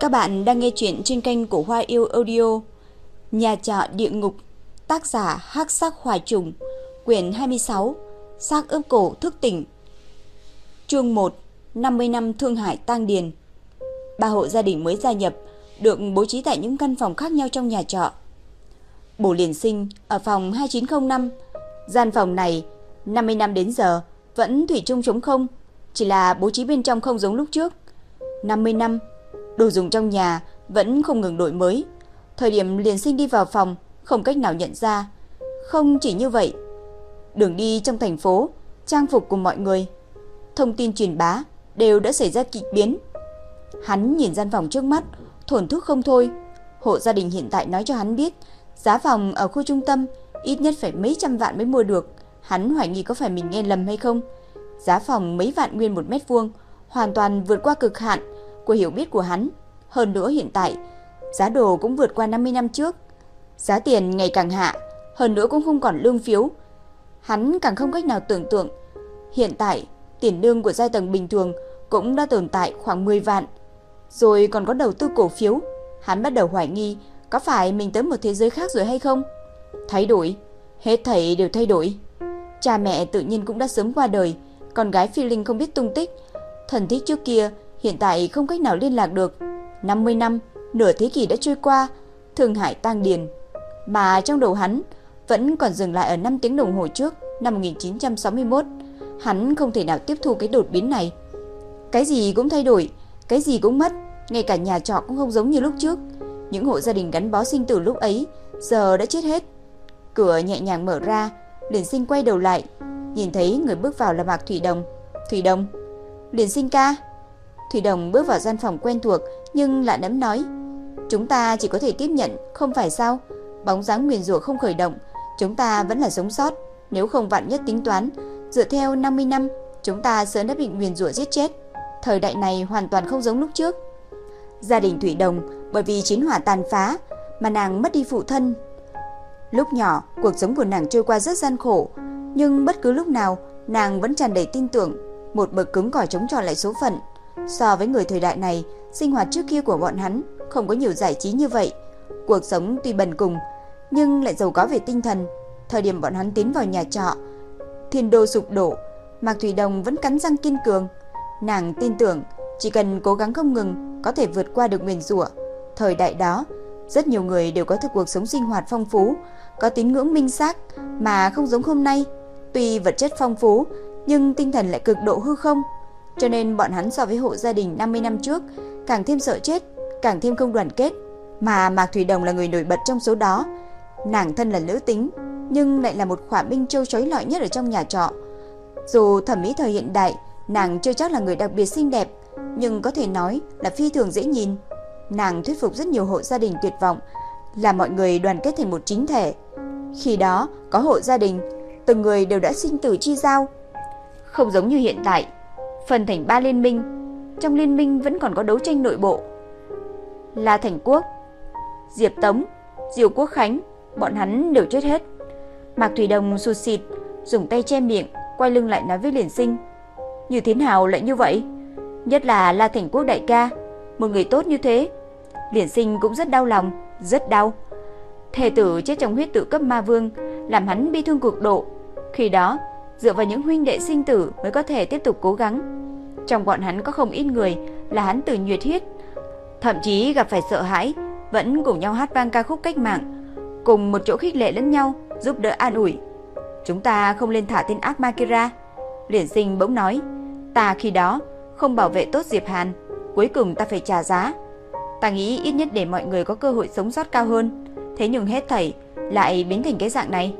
Các bạn đang nghe chuyện trên kênh của Hoa Yêu Audio. Nhà trọ địa ngục, tác giả Hắc Sắc hòa Trùng, quyển 26, Xác ướp cổ thức tỉnh. Chương 1, 50 năm Thương Hải Tang Điền. Ba hộ gia đình mới gia nhập được bố trí tại những căn phòng khác nhau trong nhà trọ. Bổ liền sinh ở phòng 2905. Gian phòng này 50 năm đến giờ vẫn thủy chung trống không, chỉ là bố trí bên trong không giống lúc trước. 50 năm Đồ dùng trong nhà vẫn không ngừng đổi mới. Thời điểm liền sinh đi vào phòng, không cách nào nhận ra. Không chỉ như vậy, đường đi trong thành phố, trang phục của mọi người, thông tin truyền bá đều đã xảy ra kịch biến. Hắn nhìn gian phòng trước mắt, thổn thức không thôi. Hộ gia đình hiện tại nói cho hắn biết, giá phòng ở khu trung tâm ít nhất phải mấy trăm vạn mới mua được. Hắn hoài nghi có phải mình nghe lầm hay không. Giá phòng mấy vạn nguyên một mét vuông, hoàn toàn vượt qua cực hạn của hiểu biết của hắn. Hơn nữa hiện tại, giá đồ cũng vượt qua 50 năm trước. Giá tiền ngày càng hạ, hơn nữa cũng không còn lương phiếu. Hắn càng không cách nào tưởng tượng. Hiện tại, tiền lương của giai tầng bình thường cũng đã tồn tại khoảng 10 vạn. Rồi còn có đầu tư cổ phiếu. Hắn bắt đầu hoài nghi có phải mình tới một thế giới khác rồi hay không? Thay đổi, hết thảy đều thay đổi. Cha mẹ tự nhiên cũng đã sớm qua đời, con gái Phi Linh không biết tung tích. Thần thích trước kia hiện tại không cách nào liên lạc được. 50 năm, nửa thế kỷ đã trôi qua, Thương Hải tang điền, mà trong đầu hắn vẫn còn dừng lại ở 5 tiếng đồng hồ trước, năm 1961. Hắn không thể nào tiếp thu cái đột biến này. Cái gì cũng thay đổi, cái gì cũng mất, ngay cả nhà trọ cũng không giống như lúc trước. Những hộ gia đình gắn bó sinh tử lúc ấy giờ đã chết hết. Cửa nhẹ nhàng mở ra, Liền Sinh quay đầu lại, nhìn thấy người bước vào là Mạc Thủy Đồng. "Thủy Đồng." "Liền Sinh ca." Thủy Đồng bước vào gian phòng quen thuộc nhưng lại nấm nói, chúng ta chỉ có thể tiếp nhận, không phải sao? Bóng dáng nguyền rủa không khởi động, chúng ta vẫn là sống sót, nếu không vạn nhất tính toán, dựa theo 50 năm, chúng ta sớm đã bị nguyền rủa giết chết. Thời đại này hoàn toàn không giống lúc trước. Gia đình Thủy Đồng bởi vì chiến hỏa tàn phá mà nàng mất đi phụ thân. Lúc nhỏ, cuộc sống của nàng trôi qua rất gian khổ, nhưng bất cứ lúc nào, nàng vẫn tràn đầy tin tưởng, một bậc cứng cỏi chống chọi lại số phận. So với người thời đại này, sinh hoạt trước kia của bọn hắn không có nhiều giải trí như vậy. Cuộc sống tuy bần cùng, nhưng lại giàu có về tinh thần. Thời điểm bọn hắn tiến vào nhà trọ, thiên đô sụp đổ, Mạc Thủy Đồng vẫn cắn răng kiên cường. Nàng tin tưởng, chỉ cần cố gắng không ngừng, có thể vượt qua được nguyền rủa. Thời đại đó, rất nhiều người đều có thực cuộc sống sinh hoạt phong phú, có tín ngưỡng minh xác mà không giống hôm nay. Tuy vật chất phong phú, nhưng tinh thần lại cực độ hư không. Cho nên bọn hắn so với hộ gia đình 50 năm trước càng thêm sợ chết, càng thêm không đoàn kết. Mà Mạc Thủy Đồng là người nổi bật trong số đó. Nàng thân là nữ tính, nhưng lại là một khỏa binh châu chói lọi nhất ở trong nhà trọ. Dù thẩm mỹ thời hiện đại, nàng chưa chắc là người đặc biệt xinh đẹp, nhưng có thể nói là phi thường dễ nhìn. Nàng thuyết phục rất nhiều hộ gia đình tuyệt vọng, là mọi người đoàn kết thành một chính thể. Khi đó, có hộ gia đình, từng người đều đã sinh tử chi giao. Không giống như hiện tại, phân thành ba liên minh, trong liên minh vẫn còn có đấu tranh nội bộ. La Thành Quốc, Diệp Tống, diều Quốc Khánh, bọn hắn đều chết hết. Mạc Thủy Đồng sụt xịt, dùng tay che miệng, quay lưng lại nói với Liên Sinh. Như thế nào lại như vậy? Nhất là La Thành Quốc đại ca, một người tốt như thế. Liên Sinh cũng rất đau lòng, rất đau. Thề tử chết trong huyết tự cấp ma vương, làm hắn bi thương cực độ. Khi đó, dựa vào những huynh đệ sinh tử mới có thể tiếp tục cố gắng. Trong bọn hắn có không ít người là hắn từ nhiệt huyết, thậm chí gặp phải sợ hãi, vẫn cùng nhau hát vang ca khúc cách mạng, cùng một chỗ khích lệ lẫn nhau, giúp đỡ an ủi. Chúng ta không lên thả tên ác ma kia ra. Liền sinh bỗng nói, ta khi đó không bảo vệ tốt Diệp Hàn, cuối cùng ta phải trả giá. Ta nghĩ ít nhất để mọi người có cơ hội sống sót cao hơn, thế nhưng hết thảy lại biến thành cái dạng này.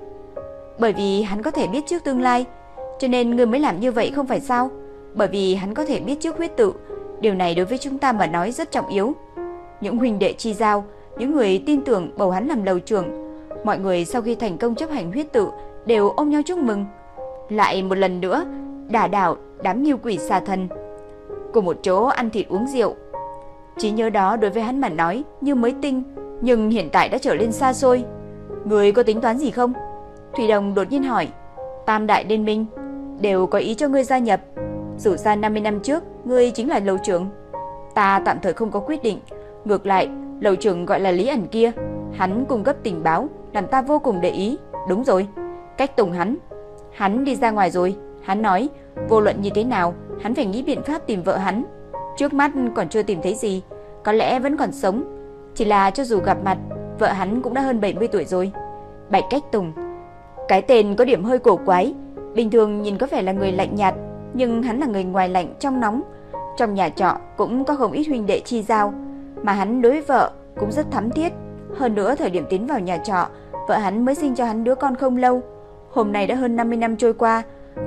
Bởi vì hắn có thể biết trước tương lai, cho nên ngươi mới làm như vậy không phải sao? Bởi vì hắn có thể biết trước huyết tự, điều này đối với chúng ta mà nói rất trọng yếu. Những huynh đệ chi giao, những người tin tưởng bầu hắn làm đầu trưởng, mọi người sau khi thành công chấp hành huyết tự đều ôm nhau chúc mừng. Lại một lần nữa, đả đảo đám nhiêu quỷ xà thần. Cùng một chỗ ăn thịt uống rượu. Chỉ nhớ đó đối với hắn mà nói như mới tinh, nhưng hiện tại đã trở lên xa xôi. Người có tính toán gì không? Thủy Đồng đột nhiên hỏi. Tam đại liên minh đều có ý cho ngươi gia nhập. Dù ra 50 năm trước, ngươi chính là lầu trưởng. Ta tạm thời không có quyết định, Ngược lại, lầu trưởng gọi là Lý ẩn kia, hắn cung cấp tình báo, làm ta vô cùng để ý. Đúng rồi, cách Tùng hắn. Hắn đi ra ngoài rồi, hắn nói, vô luận như thế nào, hắn phải nghĩ biện pháp tìm vợ hắn. Trước mắt còn chưa tìm thấy gì, có lẽ vẫn còn sống. Chỉ là cho dù gặp mặt, vợ hắn cũng đã hơn 70 tuổi rồi. Bạch Cách Tùng. Cái tên có điểm hơi cổ quái, bình thường nhìn có vẻ là người lạnh nhạt, nhưng hắn là người ngoài lạnh trong nóng. Trong nhà trọ cũng có không ít huynh đệ chi giao, mà hắn đối với vợ cũng rất thắm thiết. Hơn nữa thời điểm tiến vào nhà trọ, vợ hắn mới sinh cho hắn đứa con không lâu. Hôm nay đã hơn 50 năm trôi qua,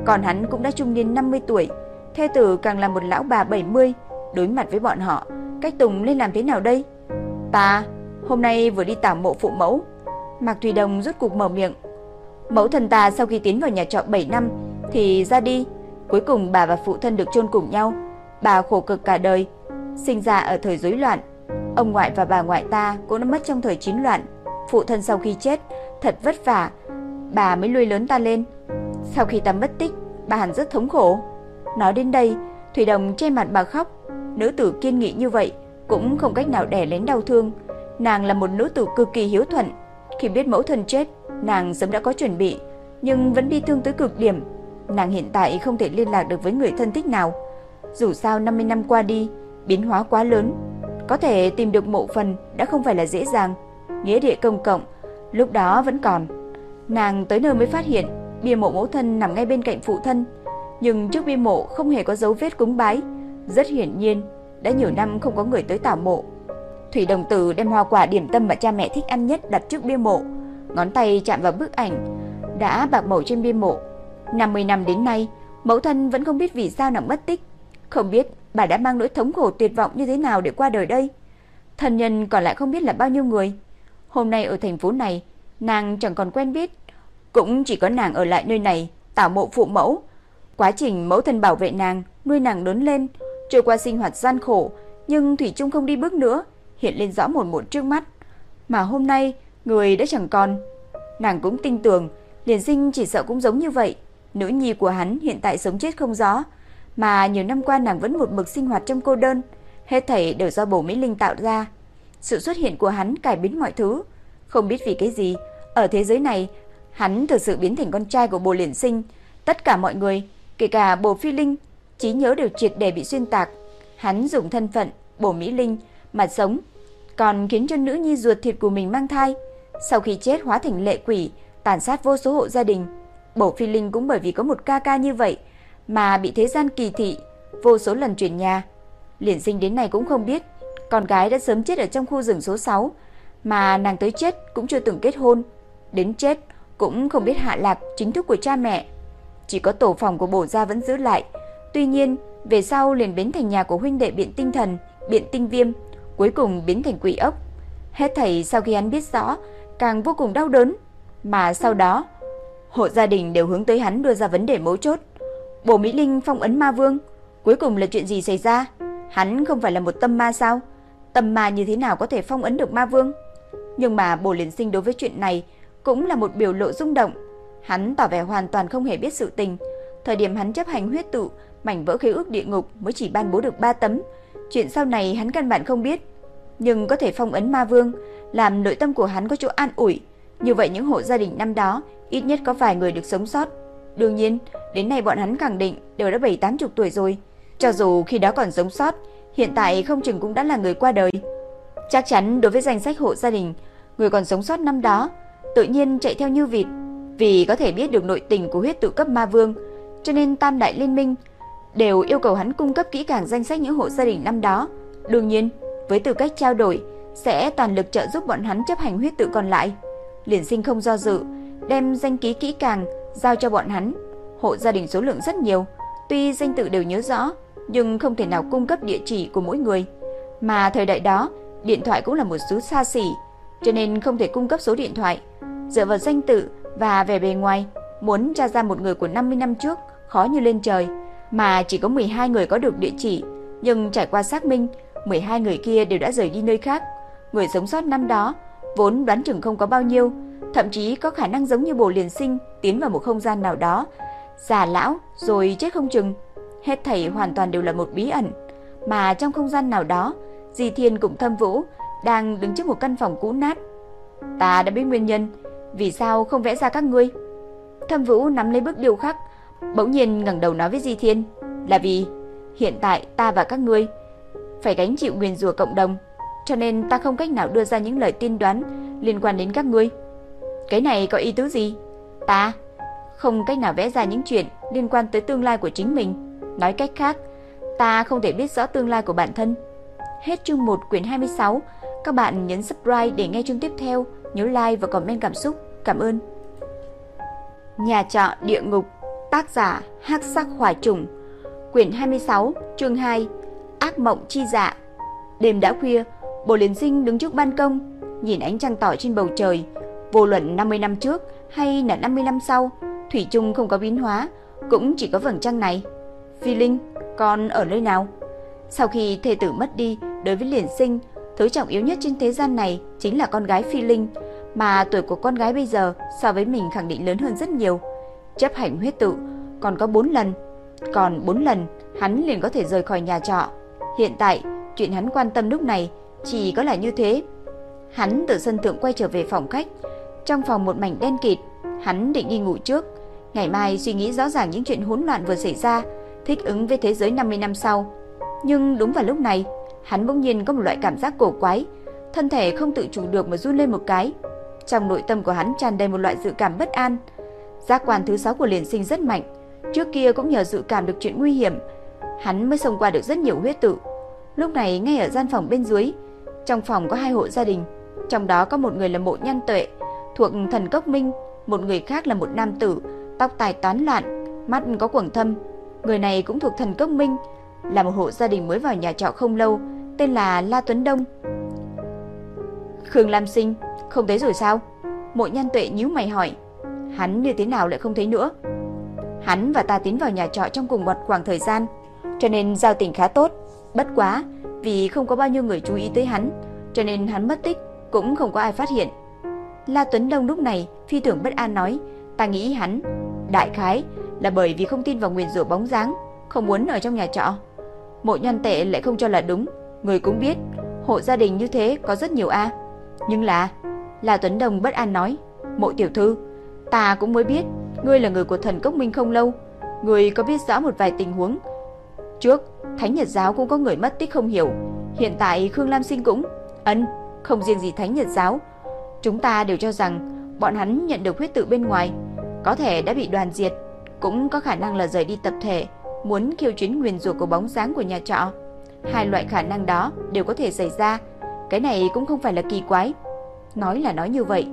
còn hắn cũng đã trung niên 50 tuổi. Thê tử càng là một lão bà 70, đối mặt với bọn họ, cách Tùng nên làm thế nào đây? Ta, hôm nay vừa đi tảo mộ phụ mẫu. Mạc Thùy Đồng rút cục mở miệng. Mẫu thân ta sau khi tiến vào nhà trọ 7 năm thì ra đi, cuối cùng bà và phụ thân được chôn cùng nhau. Bà khổ cực cả đời, sinh ra ở thời rối loạn. Ông ngoại và bà ngoại ta cũng đã mất trong thời chiến loạn. Phụ thân sau khi chết, thật vất vả, bà mới nuôi lớn ta lên. Sau khi ta mất tích, bà hẳn rất thống khổ. Nói đến đây, Thủy Đồng che mặt bà khóc. Nữ tử kiên nghị như vậy cũng không cách nào đè nén đau thương. Nàng là một nữ tử cực kỳ hiếu thuận. Khi biết mẫu thân chết, nàng sớm đã có chuẩn bị, nhưng vẫn bi thương tới cực điểm. Nàng hiện tại không thể liên lạc được với người thân thích nào. Dù sao 50 năm qua đi, biến hóa quá lớn, có thể tìm được mộ phần đã không phải là dễ dàng. Nghĩa địa công cộng lúc đó vẫn còn. Nàng tới nơi mới phát hiện bia mộ mẫu thân nằm ngay bên cạnh phụ thân, nhưng trước bia mộ không hề có dấu vết cúng bái, rất hiển nhiên đã nhiều năm không có người tới tảo mộ. Thủy Đồng Tử đem hoa quả điểm tâm mà cha mẹ thích ăn nhất đặt trước bia mộ, ngón tay chạm vào bức ảnh đã bạc màu trên bia mộ. 50 năm đến nay, mẫu thân vẫn không biết vì sao nàng mất tích, không biết bà đã mang nỗi thống khổ tuyệt vọng như thế nào để qua đời đây. Thân nhân còn lại không biết là bao nhiêu người. Hôm nay ở thành phố này, nàng chẳng còn quen biết, cũng chỉ có nàng ở lại nơi này, tảo mộ phụ mẫu. Quá trình mẫu thân bảo vệ nàng, nuôi nàng lớn lên, trôi qua sinh hoạt gian khổ, nhưng Thủy chung không đi bước nữa, hiện lên rõ một một trước mắt. Mà hôm nay, người đã chẳng còn. Nàng cũng tin tưởng, liền sinh chỉ sợ cũng giống như vậy. Nữ nhi của hắn hiện tại sống chết không rõ, mà nhiều năm qua nàng vẫn một mực sinh hoạt trong cô đơn, hết thảy đều do bổ Mỹ Linh tạo ra. Sự xuất hiện của hắn cải biến mọi thứ, không biết vì cái gì, ở thế giới này, hắn thực sự biến thành con trai của Bồ Liên Sinh, tất cả mọi người, kể cả Bồ Phi Linh, trí nhớ đều triệt để bị xuyên tạc. Hắn dùng thân phận Bồ Mỹ Linh mà sống, còn khiến cho nữ nhi ruột thịt của mình mang thai, sau khi chết hóa thành lệ quỷ, tàn sát vô số hộ gia đình. Bổ Phi Linh cũng bởi vì có một ca ca như vậy mà bị thế gian kỳ thị, vô số lần chuyển nhà. Liền sinh đến nay cũng không biết, con gái đã sớm chết ở trong khu rừng số 6, mà nàng tới chết cũng chưa từng kết hôn, đến chết cũng không biết hạ lạc chính thức của cha mẹ. Chỉ có tổ phòng của bổ gia vẫn giữ lại. Tuy nhiên, về sau liền biến thành nhà của huynh đệ biện tinh thần, biện tinh viêm, cuối cùng biến thành quỷ ốc. Hết thầy sau khi hắn biết rõ, càng vô cùng đau đớn. Mà sau đó, hộ gia đình đều hướng tới hắn đưa ra vấn đề mấu chốt. Bổ Mỹ Linh phong ấn ma vương, cuối cùng là chuyện gì xảy ra? Hắn không phải là một tâm ma sao? Tâm ma như thế nào có thể phong ấn được ma vương? Nhưng mà Bồ Liên Sinh đối với chuyện này cũng là một biểu lộ rung động. Hắn tỏ vẻ hoàn toàn không hề biết sự tình. Thời điểm hắn chấp hành huyết tụ, mảnh vỡ khế ước địa ngục mới chỉ ban bố được 3 tấm. Chuyện sau này hắn căn bản không biết. Nhưng có thể phong ấn ma vương, làm nội tâm của hắn có chỗ an ủi. Như vậy những hộ gia đình năm đó ít nhất có vài người được sống sót. Đương nhiên, đến nay bọn hắn khẳng định đều đã bảy tám chục tuổi rồi. Cho dù khi đó còn sống sót, hiện tại không chừng cũng đã là người qua đời. Chắc chắn đối với danh sách hộ gia đình, người còn sống sót năm đó, tự nhiên chạy theo như vịt, vì có thể biết được nội tình của huyết tự cấp ma vương, cho nên Tam đại liên minh đều yêu cầu hắn cung cấp kỹ càng danh sách những hộ gia đình năm đó. Đương nhiên, với tư cách trao đổi, sẽ toàn lực trợ giúp bọn hắn chấp hành huyết tự còn lại. Liền Sinh không do dự, đem danh ký kỹ càng giao cho bọn hắn. Hộ gia đình số lượng rất nhiều, tuy danh tự đều nhớ rõ, nhưng không thể nào cung cấp địa chỉ của mỗi người. Mà thời đại đó, điện thoại cũng là một thứ xa xỉ, cho nên không thể cung cấp số điện thoại. Dựa vào danh tự và về bề ngoài, muốn tra ra một người của 50 năm trước khó như lên trời, mà chỉ có 12 người có được địa chỉ, nhưng trải qua xác minh, 12 người kia đều đã rời đi nơi khác. Người sống sót năm đó vốn đoán chừng không có bao nhiêu, thậm chí có khả năng giống như bồ liền sinh tiến vào một không gian nào đó, già lão rồi chết không chừng. Hết thảy hoàn toàn đều là một bí ẩn, mà trong không gian nào đó Di Thiên cùng Thâm Vũ đang đứng trước một căn phòng cũ nát. Ta đã biết nguyên nhân, vì sao không vẽ ra các ngươi? Thâm Vũ nắm lấy bức điều khắc, bỗng nhiên ngẩng đầu nói với Di Thiên, là vì hiện tại ta và các ngươi phải gánh chịu nguyên rủa cộng đồng, cho nên ta không cách nào đưa ra những lời tiên đoán liên quan đến các ngươi. Cái này có ý tứ gì? Ta không cách nào vẽ ra những chuyện liên quan tới tương lai của chính mình. Nói cách khác, ta không thể biết rõ tương lai của bản thân. Hết chương 1 quyển 26, các bạn nhấn subscribe để nghe chương tiếp theo, nhớ like và comment cảm xúc. Cảm ơn. Nhà trọ địa ngục, tác giả Hắc Sắc Hỏa Trùng, quyển 26, chương 2, Ác mộng chi dạ. Đêm đã khuya, Bồ Liên Sinh đứng trước ban công, nhìn ánh trăng tỏ trên bầu trời, vô luận 50 năm trước hay là 50 năm sau, thủy chung không có biến hóa, cũng chỉ có vầng trăng này. Phi Linh, con ở nơi nào? Sau khi thê tử mất đi, đối với Liên Sinh, thứ trọng yếu nhất trên thế gian này chính là con gái Phi Linh, mà tuổi của con gái bây giờ so với mình khẳng định lớn hơn rất nhiều. Chấp hành huyết tự còn có 4 lần, còn 4 lần hắn liền có thể rời khỏi nhà trọ. Hiện tại, chuyện hắn quan tâm lúc này chỉ có là như thế. Hắn từ sân thượng quay trở về phòng khách, trong phòng một mảnh đen kịt, hắn định đi ngủ trước, ngày mai suy nghĩ rõ ràng những chuyện hỗn loạn vừa xảy ra, thích ứng với thế giới 50 năm sau. Nhưng đúng vào lúc này, hắn bỗng nhiên có một loại cảm giác cổ quái, thân thể không tự chủ được mà run lên một cái. Trong nội tâm của hắn tràn đầy một loại dự cảm bất an. Giác quan thứ sáu của liền sinh rất mạnh, trước kia cũng nhờ dự cảm được chuyện nguy hiểm, hắn mới xông qua được rất nhiều huyết tự. Lúc này ngay ở gian phòng bên dưới, trong phòng có hai hộ gia đình, trong đó có một người là mộ nhân tuệ, thuộc thần cốc minh, một người khác là một nam tử, tóc tài toán loạn, mắt có quầng thâm. Người này cũng thuộc thần cốc minh, là một hộ gia đình mới vào nhà trọ không lâu, tên là La Tuấn Đông. Khương Lam Sinh, không thấy rồi sao? Mộ nhân tuệ nhíu mày hỏi. Hắn như thế nào lại không thấy nữa? Hắn và ta tiến vào nhà trọ trong cùng một khoảng thời gian, cho nên giao tình khá tốt. Bất quá, vì không có bao nhiêu người chú ý tới hắn, cho nên hắn mất tích, cũng không có ai phát hiện. La Tuấn Đông lúc này phi thường bất an nói, ta nghĩ hắn đại khái là bởi vì không tin vào nguyền rủa bóng dáng, không muốn ở trong nhà trọ. Mộ Nhân Tệ lại không cho là đúng, người cũng biết, hộ gia đình như thế có rất nhiều a. Nhưng là, La Tuấn Đông bất an nói, "Mộ tiểu thư, ta cũng mới biết, ngươi là người của thần cốc minh không lâu, ngươi có biết rõ một vài tình huống. Trước, Thánh Nhật giáo cũng có người mất tích không hiểu, hiện tại Khương Lam Sinh cũng ân, không riêng gì Thánh Nhật giáo, Chúng ta đều cho rằng bọn hắn nhận được huyết tự bên ngoài, có thể đã bị đoàn diệt, cũng có khả năng là rời đi tập thể, muốn khiêu chiến nguyền rủa của bóng dáng của nhà trọ. Hai loại khả năng đó đều có thể xảy ra, cái này cũng không phải là kỳ quái. Nói là nói như vậy,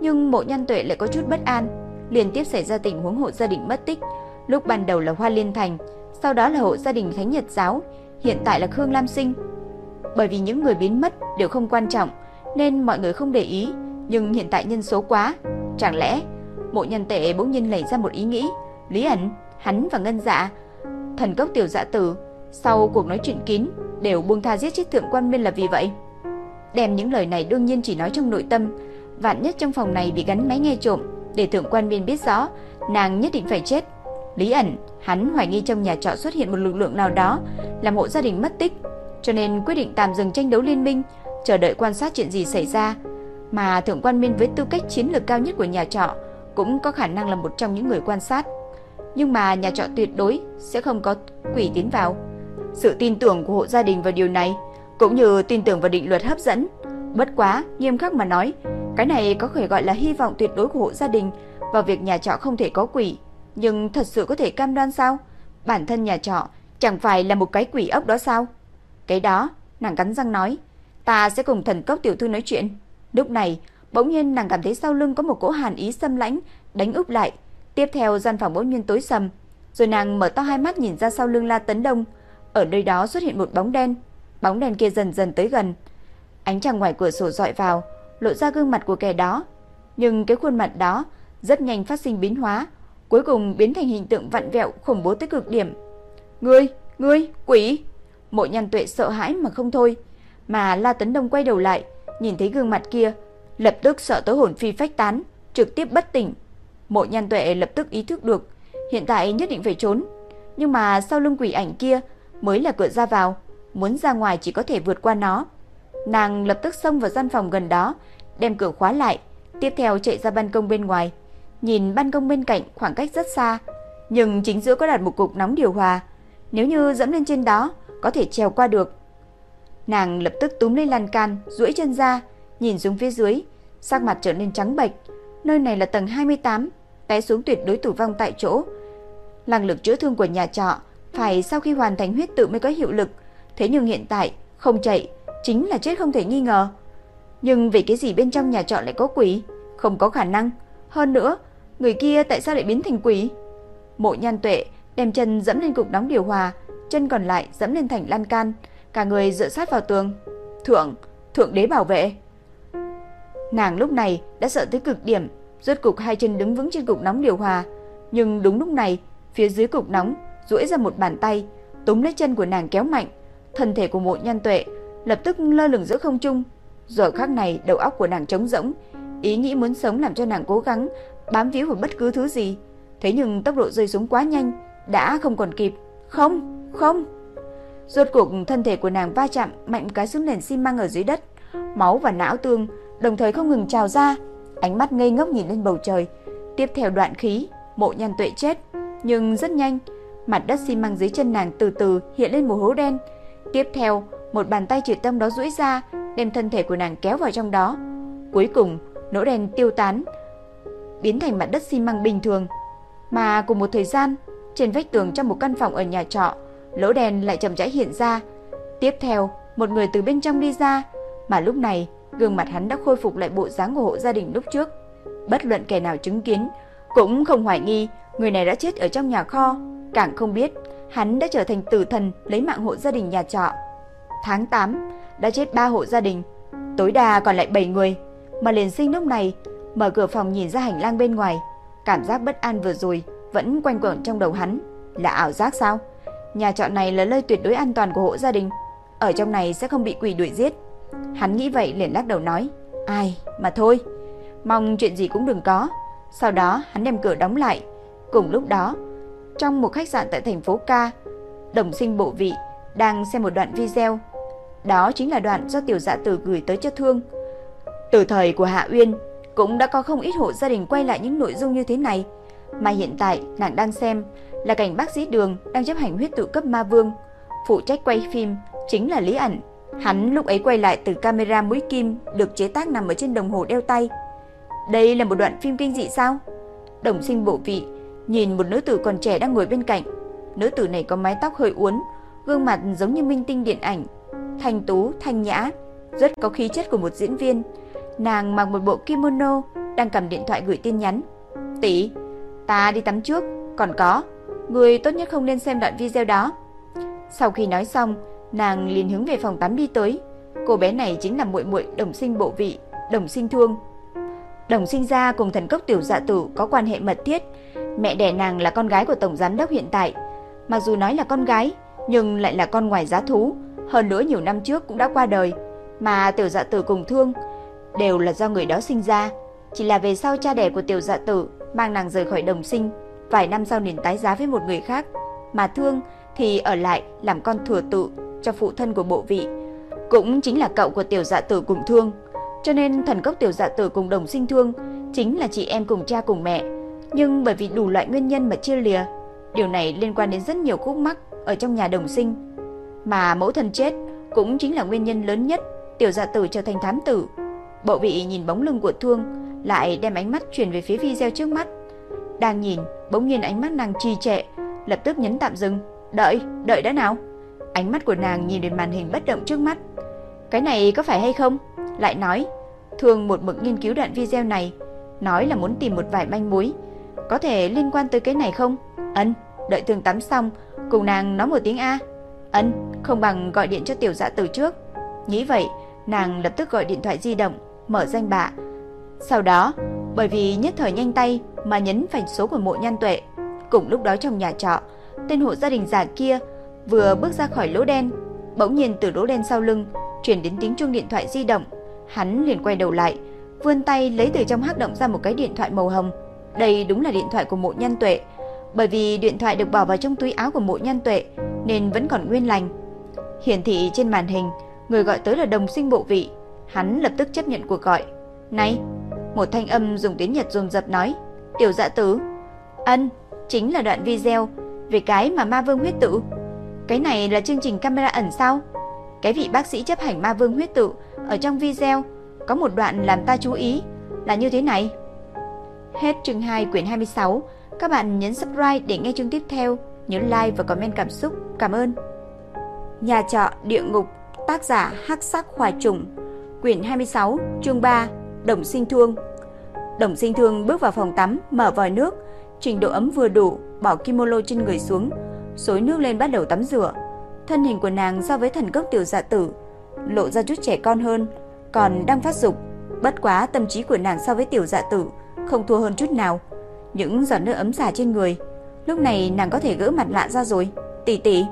nhưng Mộ Nhân Tuệ lại có chút bất an, liên tiếp xảy ra tình huống hộ gia đình mất tích, lúc ban đầu là Hoa Liên Thành, sau đó là hộ gia đình Thánh Nhật giáo, hiện tại là Khương Lam Sinh. Bởi vì những người biến mất đều không quan trọng, nên mọi người không để ý, nhưng hiện tại nhân số quá, chẳng lẽ Mộ Nhân Tệ bỗng nhiên nảy ra một ý nghĩ, Lý ẩn, hắn và Ngân Dạ, thần cốc tiểu dạ tử, sau cuộc nói chuyện kín đều buông tha giết chết thượng quan Miên là vì vậy. Đem những lời này đương nhiên chỉ nói trong nội tâm, vạn nhất trong phòng này bị gắn máy nghe trộm, để thượng quan Miên biết rõ, nàng nhất định phải chết. Lý ẩn, hắn hoài nghi trong nhà trọ xuất hiện một lực lượng nào đó, làm hộ gia đình mất tích, cho nên quyết định tạm dừng tranh đấu liên minh, chờ đợi quan sát chuyện gì xảy ra mà Thượng quan Minh với tư cách chiến lược cao nhất của nhà trọ cũng có khả năng là một trong những người quan sát. Nhưng mà nhà trọ tuyệt đối sẽ không có quỷ tiến vào. Sự tin tưởng của hộ gia đình vào điều này cũng như tin tưởng vào định luật hấp dẫn. Bất quá, nghiêm khắc mà nói, cái này có thể gọi là hy vọng tuyệt đối của hộ gia đình vào việc nhà trọ không thể có quỷ. Nhưng thật sự có thể cam đoan sao? Bản thân nhà trọ chẳng phải là một cái quỷ ốc đó sao? Cái đó, nàng cắn răng nói, ta sẽ cùng thần cốc tiểu thư nói chuyện. Lúc này, bỗng nhiên nàng cảm thấy sau lưng có một cỗ hàn ý xâm lãnh đánh úp lại. Tiếp theo gian phòng bỗng nhiên tối sầm, rồi nàng mở to hai mắt nhìn ra sau lưng La Tấn Đông. Ở nơi đó xuất hiện một bóng đen, bóng đen kia dần dần tới gần. Ánh trăng ngoài cửa sổ dọi vào, lộ ra gương mặt của kẻ đó, nhưng cái khuôn mặt đó rất nhanh phát sinh biến hóa, cuối cùng biến thành hình tượng vặn vẹo khủng bố tới cực điểm. "Ngươi, ngươi, quỷ!" Mộ Nhan Tuệ sợ hãi mà không thôi, mà La Tấn Đông quay đầu lại, nhìn thấy gương mặt kia, lập tức sợ tới hồn phi phách tán, trực tiếp bất tỉnh. Mộ Nhan Tuệ lập tức ý thức được, hiện tại nhất định phải trốn, nhưng mà sau lưng quỷ ảnh kia mới là cửa ra vào, muốn ra ngoài chỉ có thể vượt qua nó. Nàng lập tức xông vào gian phòng gần đó, đem cửa khóa lại, tiếp theo chạy ra ban công bên ngoài. Nhìn ban công bên cạnh khoảng cách rất xa, nhưng chính giữa có đặt một cục nóng điều hòa. Nếu như dẫm lên trên đó, có thể trèo qua được. Nàng lập tức túm lên lan can, duỗi chân ra, nhìn xuống phía dưới, sắc mặt trở nên trắng bệch. Nơi này là tầng 28, té xuống tuyệt đối tử vong tại chỗ. Năng lực chữa thương của nhà trọ phải sau khi hoàn thành huyết tự mới có hiệu lực, thế nhưng hiện tại không chạy chính là chết không thể nghi ngờ. Nhưng vì cái gì bên trong nhà trọ lại có quỷ? Không có khả năng. Hơn nữa, người kia tại sao lại biến thành quỷ? Mộ Nhan Tuệ đem chân dẫm lên cục nóng điều hòa, chân còn lại dẫm lên thành lan can, cả người dựa sát vào tường. Thượng, thượng đế bảo vệ. Nàng lúc này đã sợ tới cực điểm, rốt cục hai chân đứng vững trên cục nóng điều hòa, nhưng đúng lúc này, phía dưới cục nóng duỗi ra một bàn tay, túm lấy chân của nàng kéo mạnh, thân thể của Mộ Nhan Tuệ lập tức lơ lửng giữa không trung. Giờ khắc này, đầu óc của nàng trống rỗng, ý nghĩ muốn sống làm cho nàng cố gắng bám víu vào bất cứ thứ gì. Thế nhưng tốc độ rơi xuống quá nhanh, đã không còn kịp. Không, không. Rốt cuộc thân thể của nàng va chạm mạnh cái xuống nền xi măng ở dưới đất, máu và não tương đồng thời không ngừng trào ra, ánh mắt ngây ngốc nhìn lên bầu trời. Tiếp theo đoạn khí, Mộ nhân Tuệ chết, nhưng rất nhanh, mặt đất xi măng dưới chân nàng từ từ hiện lên một hố đen. Tiếp theo, một bàn tay triệt tâm đó duỗi ra, đem thân thể của nàng kéo vào trong đó. Cuối cùng, nỗ đèn tiêu tán, biến thành mặt đất xi măng bình thường. Mà cùng một thời gian, trên vách tường trong một căn phòng ở nhà trọ, lỗ đèn lại chậm rãi hiện ra. Tiếp theo, một người từ bên trong đi ra, mà lúc này, gương mặt hắn đã khôi phục lại bộ dáng của hộ gia đình lúc trước. Bất luận kẻ nào chứng kiến, cũng không hoài nghi người này đã chết ở trong nhà kho, càng không biết hắn đã trở thành tử thần lấy mạng hộ gia đình nhà trọ. Tháng 8 đã chết 3 hộ gia đình, tối đa còn lại 7 người, mà liền sinh lúc này mở cửa phòng nhìn ra hành lang bên ngoài, cảm giác bất an vừa rồi vẫn quanh quẩn trong đầu hắn, là ảo giác sao? Nhà trọ này là nơi tuyệt đối an toàn của hộ gia đình, ở trong này sẽ không bị quỷ đuổi giết. Hắn nghĩ vậy liền lắc đầu nói, ai mà thôi, mong chuyện gì cũng đừng có. Sau đó hắn đem cửa đóng lại. Cùng lúc đó, trong một khách sạn tại thành phố Ca, đồng sinh bộ vị đang xem một đoạn video. Đó chính là đoạn do tiểu dạ tử gửi tới cho thương. Từ thời của Hạ Uyên, cũng đã có không ít hộ gia đình quay lại những nội dung như thế này. Mà hiện tại nàng đang xem là cảnh bác sĩ Đường đang chấp hành huyết tự cấp ma vương. Phụ trách quay phim chính là Lý ảnh. Hắn lúc ấy quay lại từ camera mũi kim được chế tác nằm ở trên đồng hồ đeo tay. Đây là một đoạn phim kinh dị sao? Đồng sinh bộ vị nhìn một nữ tử còn trẻ đang ngồi bên cạnh. Nữ tử này có mái tóc hơi uốn, gương mặt giống như minh tinh điện ảnh, thanh tú, thanh nhã, rất có khí chất của một diễn viên. Nàng mặc một bộ kimono, đang cầm điện thoại gửi tin nhắn. "Tỷ, ta đi tắm trước, còn có, người tốt nhất không nên xem đoạn video đó." Sau khi nói xong, nàng liền hướng về phòng tắm đi tới. Cô bé này chính là muội muội Đồng Sinh Bộ Vị, Đồng Sinh Thương. Đồng Sinh gia cùng thần cốc tiểu dạ tử có quan hệ mật thiết, mẹ đẻ nàng là con gái của tổng giám đốc hiện tại. Mặc dù nói là con gái, nhưng lại là con ngoài giá thú, hơn nữa nhiều năm trước cũng đã qua đời, mà tiểu dạ tử cùng Thương đều là do người đó sinh ra, chỉ là về sau cha đẻ của tiểu dạ tử mang nàng rời khỏi Đồng Sinh, vài năm sau liền tái giá với một người khác, mà Thương thì ở lại làm con thừa tự cho phụ thân của bộ vị, cũng chính là cậu của tiểu dạ tử cùng thương. Cho nên thần cốc tiểu dạ tử cùng đồng sinh thương chính là chị em cùng cha cùng mẹ, nhưng bởi vì đủ loại nguyên nhân mà chia lìa. Điều này liên quan đến rất nhiều khúc mắc ở trong nhà đồng sinh. Mà mẫu thân chết cũng chính là nguyên nhân lớn nhất tiểu dạ tử trở thành thám tử. Bộ vị nhìn bóng lưng của thương, lại đem ánh mắt chuyển về phía video trước mắt. Đang nhìn, bỗng nhiên ánh mắt nàng trì trệ, lập tức nhấn tạm dừng. Đợi, đợi đã nào. Ánh mắt của nàng nhìn đến màn hình bất động trước mắt. Cái này có phải hay không? Lại nói, thương một mực nghiên cứu đoạn video này, nói là muốn tìm một vài manh mối. Có thể liên quan tới cái này không? Ân, đợi thương tắm xong, cùng nàng nói một tiếng A. Ân, không bằng gọi điện cho tiểu dạ từ trước. Nghĩ vậy, nàng lập tức gọi điện thoại di động, mở danh bạ. Sau đó, bởi vì nhất thời nhanh tay mà nhấn phải số của mộ nhan tuệ. Cùng lúc đó trong nhà trọ, tên hộ gia đình già kia vừa bước ra khỏi lỗ đen, bỗng nhiên từ lỗ đen sau lưng truyền đến tiếng chuông điện thoại di động. Hắn liền quay đầu lại, vươn tay lấy từ trong hắc động ra một cái điện thoại màu hồng. Đây đúng là điện thoại của Mộ nhan Tuệ, bởi vì điện thoại được bỏ vào trong túi áo của Mộ nhan Tuệ nên vẫn còn nguyên lành. Hiển thị trên màn hình, người gọi tới là đồng sinh bộ vị. Hắn lập tức chấp nhận cuộc gọi. Này, một thanh âm dùng tiếng Nhật dồn rập nói, tiểu dạ tử. Ân, chính là đoạn video về cái mà ma vương huyết tự. Cái này là chương trình camera ẩn sao? Cái vị bác sĩ chấp hành ma vương huyết tự ở trong video có một đoạn làm ta chú ý là như thế này. Hết chương 2 quyển 26. Các bạn nhấn subscribe để nghe chương tiếp theo. Nhớ like và comment cảm xúc. Cảm ơn. Nhà trọ địa ngục, tác giả Hắc Sắc Hỏa Trùng, quyển 26, chương 3, Đồng Sinh Thương. Đồng Sinh Thương bước vào phòng tắm, mở vòi nước, trình độ ấm vừa đủ, bỏ kimono trên người xuống, xối nước lên bắt đầu tắm rửa. Thân hình của nàng so với thần cốc tiểu dạ tử lộ ra chút trẻ con hơn, còn đang phát dục. Bất quá tâm trí của nàng so với tiểu dạ tử không thua hơn chút nào. Những giọt nước ấm xả trên người, lúc này nàng có thể gỡ mặt lạ ra rồi. Tỷ tỷ.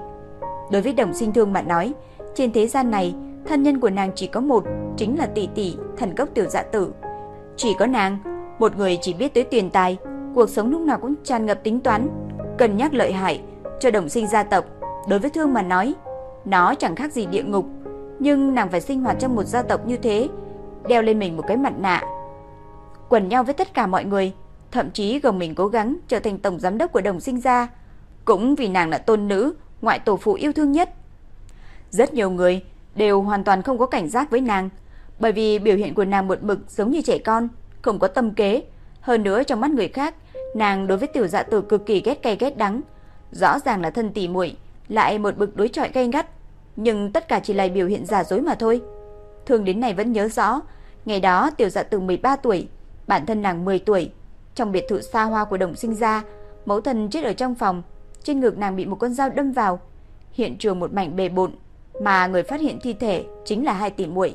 Đối với Đồng Sinh Thương mà nói, trên thế gian này, thân nhân của nàng chỉ có một, chính là tỷ tỷ, thần cốc tiểu dạ tử. Chỉ có nàng, một người chỉ biết tới tiền tài, cuộc sống lúc nào cũng tràn ngập tính toán, cân nhắc lợi hại cho Đồng Sinh gia tộc. Đối với Thương mà nói, nó chẳng khác gì địa ngục, nhưng nàng phải sinh hoạt trong một gia tộc như thế, đeo lên mình một cái mặt nạ, quần nhau với tất cả mọi người, thậm chí gồng mình cố gắng trở thành tổng giám đốc của Đồng Sinh gia, cũng vì nàng là tôn nữ, ngoại tổ phụ yêu thương nhất. Rất nhiều người đều hoàn toàn không có cảnh giác với nàng, bởi vì biểu hiện của nàng một mực giống như trẻ con, không có tâm kế, hơn nữa trong mắt người khác, nàng đối với tiểu dạ tử cực kỳ ghét cay ghét đắng, rõ ràng là thân tỷ muội, lại một bực đối chọi gay gắt, nhưng tất cả chỉ là biểu hiện giả dối mà thôi. Thường đến này vẫn nhớ rõ, ngày đó tiểu dạ tử 13 tuổi, bản thân nàng 10 tuổi, trong biệt thự xa hoa của đồng sinh gia, mẫu thân chết ở trong phòng, trên ngực nàng bị một con dao đâm vào, hiện trường một mảnh bề bộn, mà người phát hiện thi thể chính là hai tỷ muội.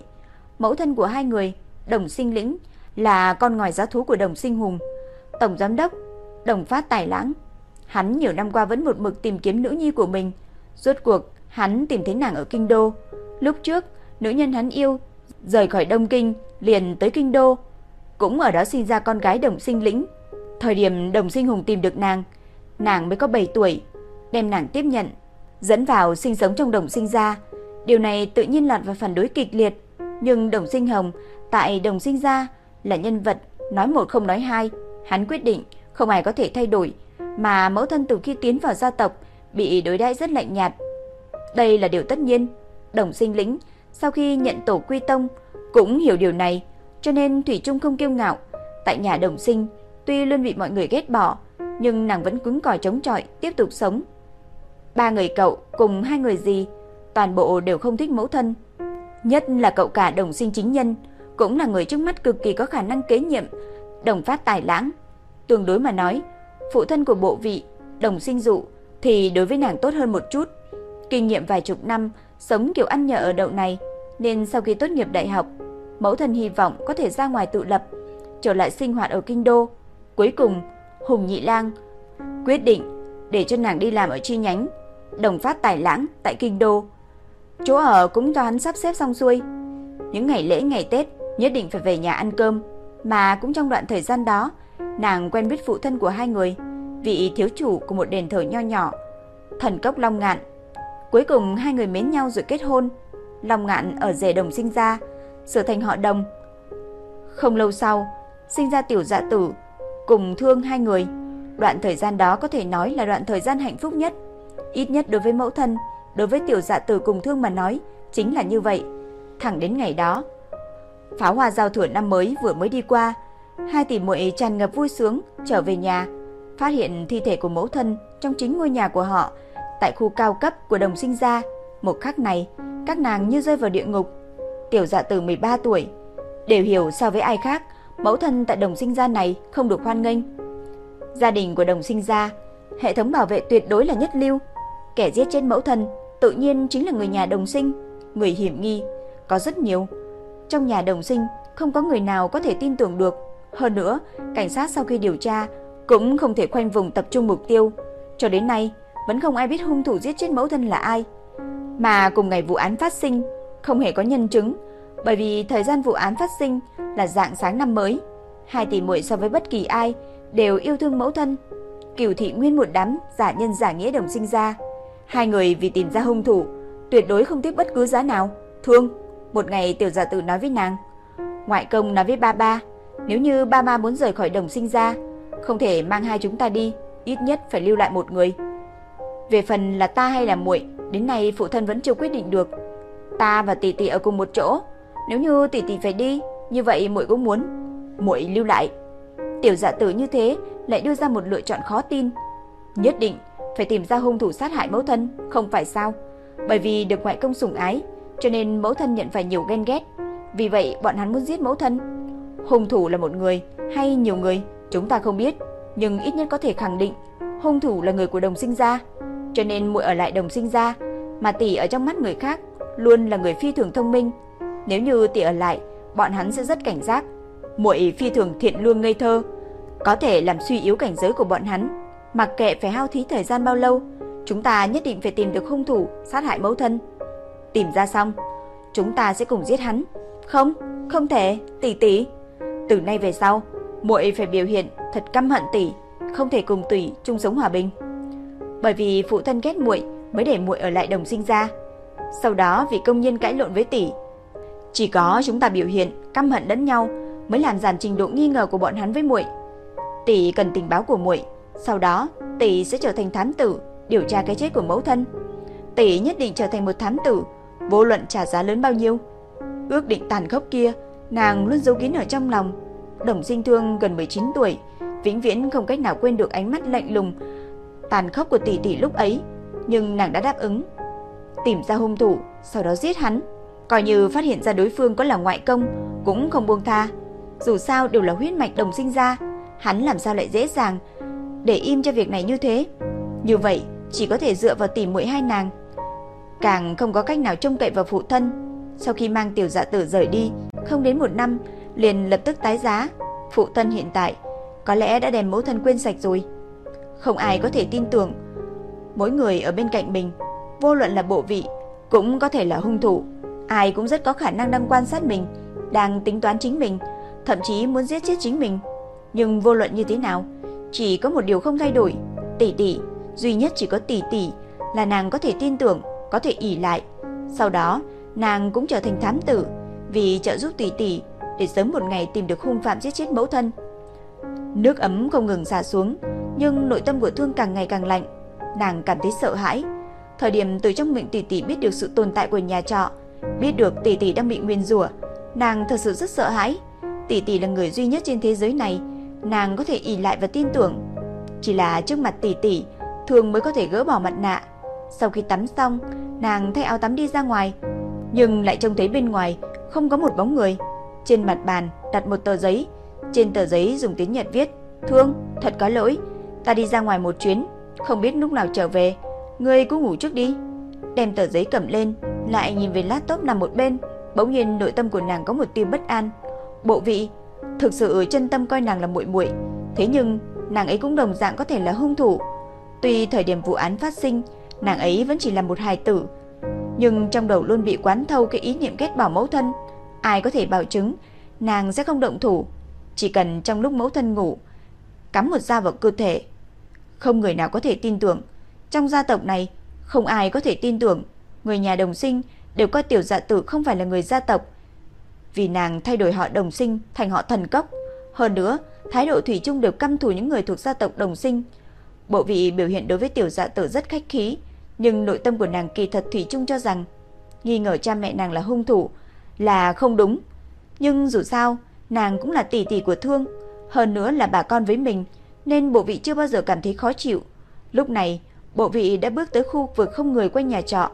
Mẫu thân của hai người, Đồng Sinh Lĩnh là con ngòi giá thú của Đồng Sinh Hùng, tổng giám đốc Đồng Phát Tài Lãng. Hắn nhiều năm qua vẫn một mực tìm kiếm nữ nhi của mình, rốt cuộc hắn tìm thấy nàng ở kinh đô. Lúc trước, nữ nhân hắn yêu rời khỏi Đông Kinh liền tới kinh đô, cũng ở đó sinh ra con gái Đồng Sinh Lĩnh. Thời điểm Đồng Sinh Hùng tìm được nàng, nàng mới có 7 tuổi, đem nàng tiếp nhận, dẫn vào sinh sống trong Đồng Sinh gia. Điều này tự nhiên lọt vào phản đối kịch liệt, nhưng Đồng Sinh Hồng tại Đồng Sinh gia là nhân vật nói một không nói hai, hắn quyết định không ai có thể thay đổi, mà mẫu thân từ khi tiến vào gia tộc bị đối đãi rất lạnh nhạt. Đây là điều tất nhiên. Đồng Sinh Lĩnh sau khi nhận tổ quy tông cũng hiểu điều này, cho nên Thủy Trung không kiêu ngạo. Tại nhà đồng sinh, tuy luôn bị mọi người ghét bỏ, nhưng nàng vẫn cứng cỏi chống chọi, tiếp tục sống. Ba người cậu cùng hai người gì, toàn bộ đều không thích mẫu thân. Nhất là cậu cả đồng sinh chính nhân, cũng là người trước mắt cực kỳ có khả năng kế nhiệm, đồng phát tài lãng. Tương đối mà nói, phụ thân của bộ vị, đồng sinh dụ, thì đối với nàng tốt hơn một chút. Kinh nghiệm vài chục năm, sống kiểu ăn nhờ ở đậu này, nên sau khi tốt nghiệp đại học, mẫu thân hy vọng có thể ra ngoài tự lập, trở lại sinh hoạt ở kinh đô. Cuối cùng, Hùng Nhị Lang quyết định để cho nàng đi làm ở chi nhánh Đồng Phát Tài Lãng tại kinh đô. Chỗ ở cũng do hắn sắp xếp xong xuôi. Những ngày lễ ngày Tết nhất định phải về nhà ăn cơm, mà cũng trong đoạn thời gian đó, nàng quen biết phụ thân của hai người, vị thiếu chủ của một đền thờ nho nhỏ, Thần Cốc Long Ngạn. Cuối cùng hai người mến nhau rồi kết hôn. Long Ngạn ở rể đồng sinh ra, trở thành họ đồng. Không lâu sau, sinh ra tiểu dạ tử, cùng thương hai người. Đoạn thời gian đó có thể nói là đoạn thời gian hạnh phúc nhất. Ít nhất đối với mẫu thân, đối với tiểu dạ tử cùng thương mà nói, chính là như vậy. Thẳng đến ngày đó, pháo hoa giao thừa năm mới vừa mới đi qua, hai tỷ muội tràn ngập vui sướng trở về nhà, phát hiện thi thể của mẫu thân trong chính ngôi nhà của họ tại khu cao cấp của đồng sinh gia. Một khắc này, các nàng như rơi vào địa ngục. Tiểu dạ từ 13 tuổi, đều hiểu so với ai khác, mẫu thân tại đồng sinh gia này không được hoan nghênh. Gia đình của đồng sinh gia, hệ thống bảo vệ tuyệt đối là nhất lưu. Kẻ giết chết mẫu thân tự nhiên chính là người nhà đồng sinh, người hiểm nghi, có rất nhiều. Trong nhà đồng sinh không có người nào có thể tin tưởng được. Hơn nữa, cảnh sát sau khi điều tra cũng không thể khoanh vùng tập trung mục tiêu. Cho đến nay, vẫn không ai biết hung thủ giết chết mẫu thân là ai. Mà cùng ngày vụ án phát sinh, không hề có nhân chứng, bởi vì thời gian vụ án phát sinh là dạng sáng năm mới. Hai tỷ muội so với bất kỳ ai đều yêu thương mẫu thân. Cửu thị nguyên một đám giả nhân giả nghĩa đồng sinh ra. Hai người vì tìm ra hung thủ, tuyệt đối không tiếc bất cứ giá nào. Thương, một ngày tiểu giả tử nói với nàng, ngoại công nói với ba ba, nếu như ba ba muốn rời khỏi đồng sinh ra, không thể mang hai chúng ta đi, ít nhất phải lưu lại một người. Về phần là ta hay là muội, đến nay phụ thân vẫn chưa quyết định được. Ta và tỷ tỷ ở cùng một chỗ, nếu như tỷ tỷ phải đi, như vậy muội cũng muốn, muội lưu lại. Tiểu Dạ Tử như thế lại đưa ra một lựa chọn khó tin, nhất định phải tìm ra hung thủ sát hại mẫu thân, không phải sao? Bởi vì được ngoại công sủng ái, cho nên mẫu thân nhận phải nhiều ghen ghét. Vì vậy bọn hắn muốn giết mẫu thân. Hung thủ là một người hay nhiều người, chúng ta không biết, nhưng ít nhất có thể khẳng định hung thủ là người của đồng sinh gia, cho nên muội ở lại đồng sinh gia, mà tỷ ở trong mắt người khác luôn là người phi thường thông minh. Nếu như tỷ ở lại, bọn hắn sẽ rất cảnh giác. Muội phi thường thiện lương ngây thơ, có thể làm suy yếu cảnh giới của bọn hắn. Mặc kệ phải hao phí thời gian bao lâu, chúng ta nhất định phải tìm được hung thủ sát hại mẫu thân. Tìm ra xong, chúng ta sẽ cùng giết hắn. Không, không thể, tỷ tỷ. Từ nay về sau, muội phải biểu hiện thật căm hận tỷ, không thể cùng tỷ chung sống hòa bình. Bởi vì phụ thân ghét muội mới để muội ở lại đồng sinh ra. Sau đó vì công nhân cãi lộn với tỷ, chỉ có chúng ta biểu hiện căm hận lẫn nhau mới làm giảm trình độ nghi ngờ của bọn hắn với muội. Tỷ cần tình báo của muội, sau đó tỷ sẽ trở thành thám tử điều tra cái chết của mẫu thân. Tỷ nhất định trở thành một thám tử, vô luận trả giá lớn bao nhiêu. Ước định tàn khốc kia, nàng luôn giấu kín ở trong lòng. Đồng Sinh Thương gần 19 tuổi, vĩnh viễn không cách nào quên được ánh mắt lạnh lùng, tàn khốc của tỷ tỷ lúc ấy, nhưng nàng đã đáp ứng. Tìm ra hung thủ, sau đó giết hắn, coi như phát hiện ra đối phương có là ngoại công, cũng không buông tha. Dù sao đều là huyết mạch đồng sinh ra, hắn làm sao lại dễ dàng để im cho việc này như thế. Như vậy, chỉ có thể dựa vào tìm muội hai nàng. Càng không có cách nào trông cậy vào phụ thân. Sau khi mang tiểu dạ tử rời đi, không đến một năm, liền lập tức tái giá. Phụ thân hiện tại, có lẽ đã đem mẫu thân quên sạch rồi. Không ai có thể tin tưởng. Mỗi người ở bên cạnh mình, vô luận là bộ vị, cũng có thể là hung thủ. Ai cũng rất có khả năng đang quan sát mình, đang tính toán chính mình, thậm chí muốn giết chết chính mình. Nhưng vô luận như thế nào, chỉ có một điều không thay đổi, tỷ tỷ, duy nhất chỉ có tỷ tỷ là nàng có thể tin tưởng, có thể ỷ lại. Sau đó, nàng cũng trở thành thám tử vì trợ giúp tỷ tỷ để sớm một ngày tìm được hung phạm giết chết mẫu thân. Nước ấm không ngừng xả xuống, nhưng nội tâm của Thương càng ngày càng lạnh. Nàng cảm thấy sợ hãi. Thời điểm từ trong miệng tỷ tỷ biết được sự tồn tại của nhà trọ, biết được tỷ tỷ đang bị nguyên rủa, nàng thật sự rất sợ hãi. Tỷ tỷ là người duy nhất trên thế giới này, nàng có thể ỷ lại và tin tưởng. Chỉ là trước mặt tỷ tỷ, thường mới có thể gỡ bỏ mặt nạ. Sau khi tắm xong, nàng thay áo tắm đi ra ngoài, nhưng lại trông thấy bên ngoài không có một bóng người. Trên mặt bàn đặt một tờ giấy, trên tờ giấy dùng tiếng Nhật viết: "Thương, thật có lỗi, ta đi ra ngoài một chuyến, không biết lúc nào trở về, ngươi cứ ngủ trước đi." Đem tờ giấy cầm lên, lại nhìn về laptop nằm một bên, bỗng nhiên nội tâm của nàng có một tia bất an. Bộ vị thực sự chân tâm coi nàng là muội muội, thế nhưng nàng ấy cũng đồng dạng có thể là hung thủ. Tuy thời điểm vụ án phát sinh, nàng ấy vẫn chỉ là một hài tử, nhưng trong đầu luôn bị quán thâu cái ý niệm ghét bỏ mẫu thân. Ai có thể bảo chứng nàng sẽ không động thủ, chỉ cần trong lúc mẫu thân ngủ, cắm một dao vào cơ thể. Không người nào có thể tin tưởng, trong gia tộc này không ai có thể tin tưởng, người nhà đồng sinh đều coi tiểu dạ tử không phải là người gia tộc. Vì nàng thay đổi họ đồng sinh thành họ thần cốc, hơn nữa, thái độ thủy chung đều căm thù những người thuộc gia tộc đồng sinh. Bộ vị biểu hiện đối với tiểu dạ tử rất khách khí, nhưng nội tâm của nàng kỳ thật thủy chung cho rằng nghi ngờ cha mẹ nàng là hung thủ là không đúng. Nhưng dù sao, nàng cũng là tỷ tỷ của Thương, hơn nữa là bà con với mình, nên bộ vị chưa bao giờ cảm thấy khó chịu. Lúc này, bộ vị đã bước tới khu vực không người quanh nhà trọ.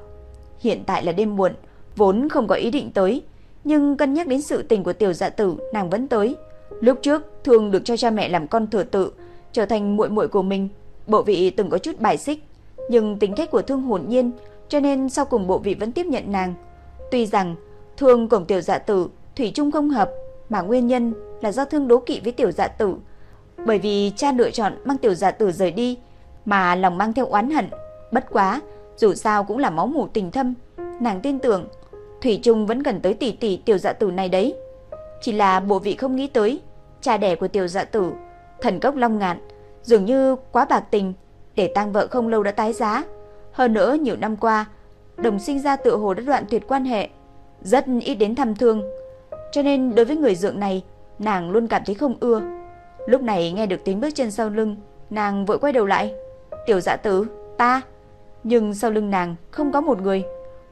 Hiện tại là đêm muộn, vốn không có ý định tới, nhưng cân nhắc đến sự tình của tiểu dạ tử, nàng vẫn tới. Lúc trước, Thương được cho cha mẹ làm con thừa tự, trở thành muội muội của mình, bộ vị từng có chút bài xích, nhưng tính cách của Thương hồn nhiên, cho nên sau cùng bộ vị vẫn tiếp nhận nàng. Tuy rằng Thương cùng tiểu dạ tử thủy chung không hợp, mà nguyên nhân là do Thương đố kỵ với tiểu dạ tử, bởi vì cha lựa chọn mang tiểu dạ tử rời đi, mà lòng mang theo oán hận. Bất quá, dù sao cũng là máu mủ tình thâm, nàng tin tưởng Thủy Trung vẫn gần tới tỷ tỷ tiểu dạ tử này đấy. Chỉ là bộ vị không nghĩ tới, cha đẻ của tiểu dạ tử, thần cốc long ngạn, dường như quá bạc tình, để tang vợ không lâu đã tái giá. Hơn nữa nhiều năm qua, đồng sinh ra tựa hồ đã đoạn tuyệt quan hệ, rất ít đến thăm thương. Cho nên đối với người dượng này, nàng luôn cảm thấy không ưa. Lúc này nghe được tiếng bước chân sau lưng, nàng vội quay đầu lại. Tiểu dạ tử, ta. Nhưng sau lưng nàng không có một người.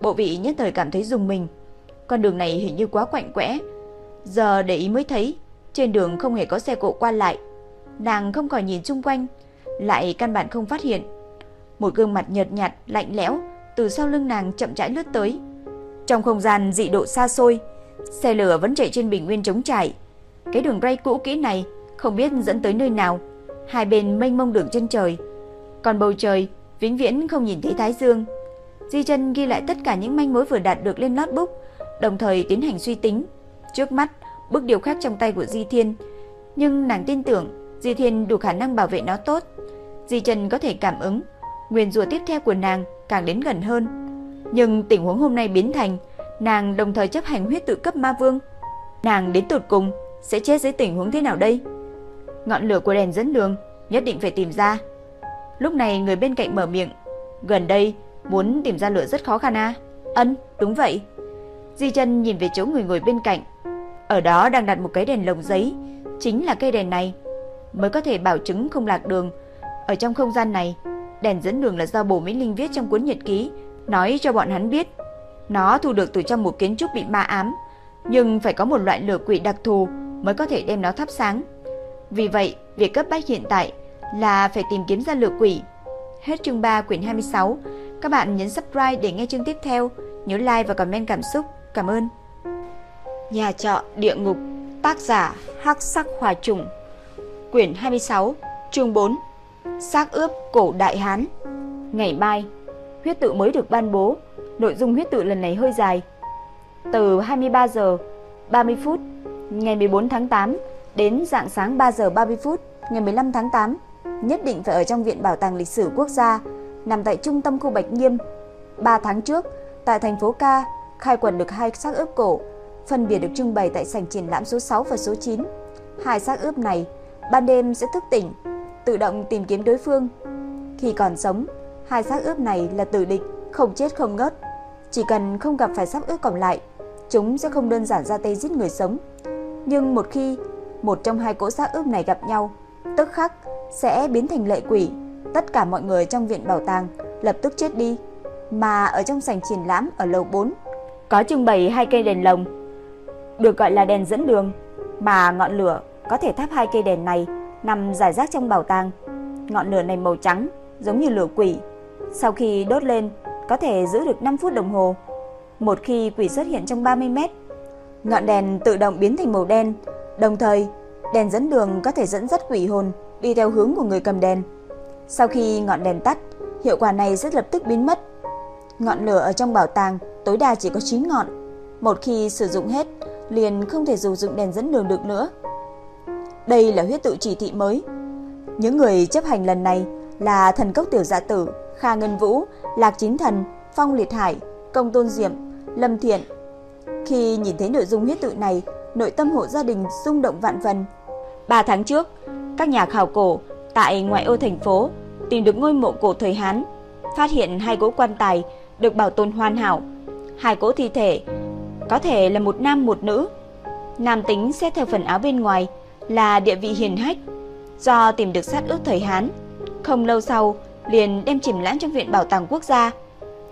Bộ vị nhất thời cảm thấy dùng mình. Con đường này hình như quá quạnh quẽ. Giờ để ý mới thấy, trên đường không hề có xe cộ qua lại. Nàng không khỏi nhìn chung quanh, lại căn bản không phát hiện. Một gương mặt nhợt nhạt, lạnh lẽo từ sau lưng nàng chậm rãi lướt tới. Trong không gian dị độ xa xôi, xe lửa vẫn chạy trên bình nguyên trống trải. Cái đường ray cũ kỹ này không biết dẫn tới nơi nào. Hai bên mênh mông đường chân trời, còn bầu trời vĩnh viễn không nhìn thấy thái dương. Di chân ghi lại tất cả những manh mối vừa đạt được lên notebook, đồng thời tiến hành suy tính. Trước mắt, bức điều khác trong tay của Di Thiên, nhưng nàng tin tưởng Di Thiên đủ khả năng bảo vệ nó tốt. Di Trần có thể cảm ứng, nguyên rùa tiếp theo của nàng càng đến gần hơn. Nhưng tình huống hôm nay biến thành, nàng đồng thời chấp hành huyết tự cấp ma vương. Nàng đến tụt cùng sẽ chết dưới tình huống thế nào đây? Ngọn lửa của đèn dẫn đường nhất định phải tìm ra. Lúc này người bên cạnh mở miệng, gần đây muốn tìm ra lửa rất khó khăn à? Ân, đúng vậy. Di chân nhìn về chỗ người ngồi bên cạnh. Ở đó đang đặt một cái đèn lồng giấy, chính là cây đèn này mới có thể bảo chứng không lạc đường. Ở trong không gian này, đèn dẫn đường là do Bồ Mỹ Linh viết trong cuốn nhật ký, nói cho bọn hắn biết. Nó thu được từ trong một kiến trúc bị ma ám, nhưng phải có một loại lửa quỷ đặc thù mới có thể đem nó thắp sáng. Vì vậy, việc cấp bách hiện tại là phải tìm kiếm ra lửa quỷ. Hết chương 3 quyển 26. Các bạn nhấn subscribe để nghe chương tiếp theo. Nhớ like và comment cảm xúc. Cảm ơn. Nhà trọ địa ngục, Tác giả Hắc Sắc Hòa Trùng Quyển 26 Chương 4 Xác ướp cổ Đại Hán Ngày mai, Huyết tự mới được ban bố Nội dung huyết tự lần này hơi dài Từ 23 giờ 30 phút, Ngày 14 tháng 8 Đến dạng sáng 3 giờ 30 phút, Ngày 15 tháng 8 Nhất định phải ở trong Viện Bảo tàng Lịch sử Quốc gia Nằm tại trung tâm khu Bạch Nghiêm 3 tháng trước Tại thành phố Ca Khai quật được hai xác ướp cổ phân biệt được trưng bày tại sảnh triển lãm số 6 và số 9. Hai xác ướp này ban đêm sẽ thức tỉnh, tự động tìm kiếm đối phương. Khi còn sống, hai xác ướp này là tử địch, không chết không ngớt. Chỉ cần không gặp phải xác ướp còn lại, chúng sẽ không đơn giản ra tay giết người sống. Nhưng một khi một trong hai cỗ xác ướp này gặp nhau, tức khắc sẽ biến thành lệ quỷ. Tất cả mọi người trong viện bảo tàng lập tức chết đi. Mà ở trong sảnh triển lãm ở lầu 4 có trưng bày hai cây đèn lồng, được gọi là đèn dẫn đường, mà ngọn lửa có thể thắp hai cây đèn này nằm rải rác trong bảo tàng. Ngọn lửa này màu trắng, giống như lửa quỷ. Sau khi đốt lên, có thể giữ được 5 phút đồng hồ. Một khi quỷ xuất hiện trong 30 mét, ngọn đèn tự động biến thành màu đen. Đồng thời, đèn dẫn đường có thể dẫn dắt quỷ hồn đi theo hướng của người cầm đèn. Sau khi ngọn đèn tắt, hiệu quả này rất lập tức biến mất. Ngọn lửa ở trong bảo tàng tối đa chỉ có 9 ngọn. Một khi sử dụng hết, liền không thể sử dụng đèn dẫn đường được nữa. Đây là huyết tự chỉ thị mới. Những người chấp hành lần này là thần cốc tiểu dạ tử, Kha Ngân Vũ, Lạc Chính Thần, Phong Liệt Hải, Công Tôn Diệm, Lâm Thiện. Khi nhìn thấy nội dung huyết tự này, nội tâm hộ gia đình rung động vạn phần. Ba tháng trước, các nhà khảo cổ tại ngoại ô thành phố tìm được ngôi mộ cổ thời Hán, phát hiện hai cỗ quan tài được bảo tồn hoàn hảo. Hai cỗ thi thể có thể là một nam một nữ. Nam tính xét theo phần áo bên ngoài là địa vị hiền hách, do tìm được sát ướp thời Hán. Không lâu sau, liền đem chìm lãng trong viện bảo tàng quốc gia.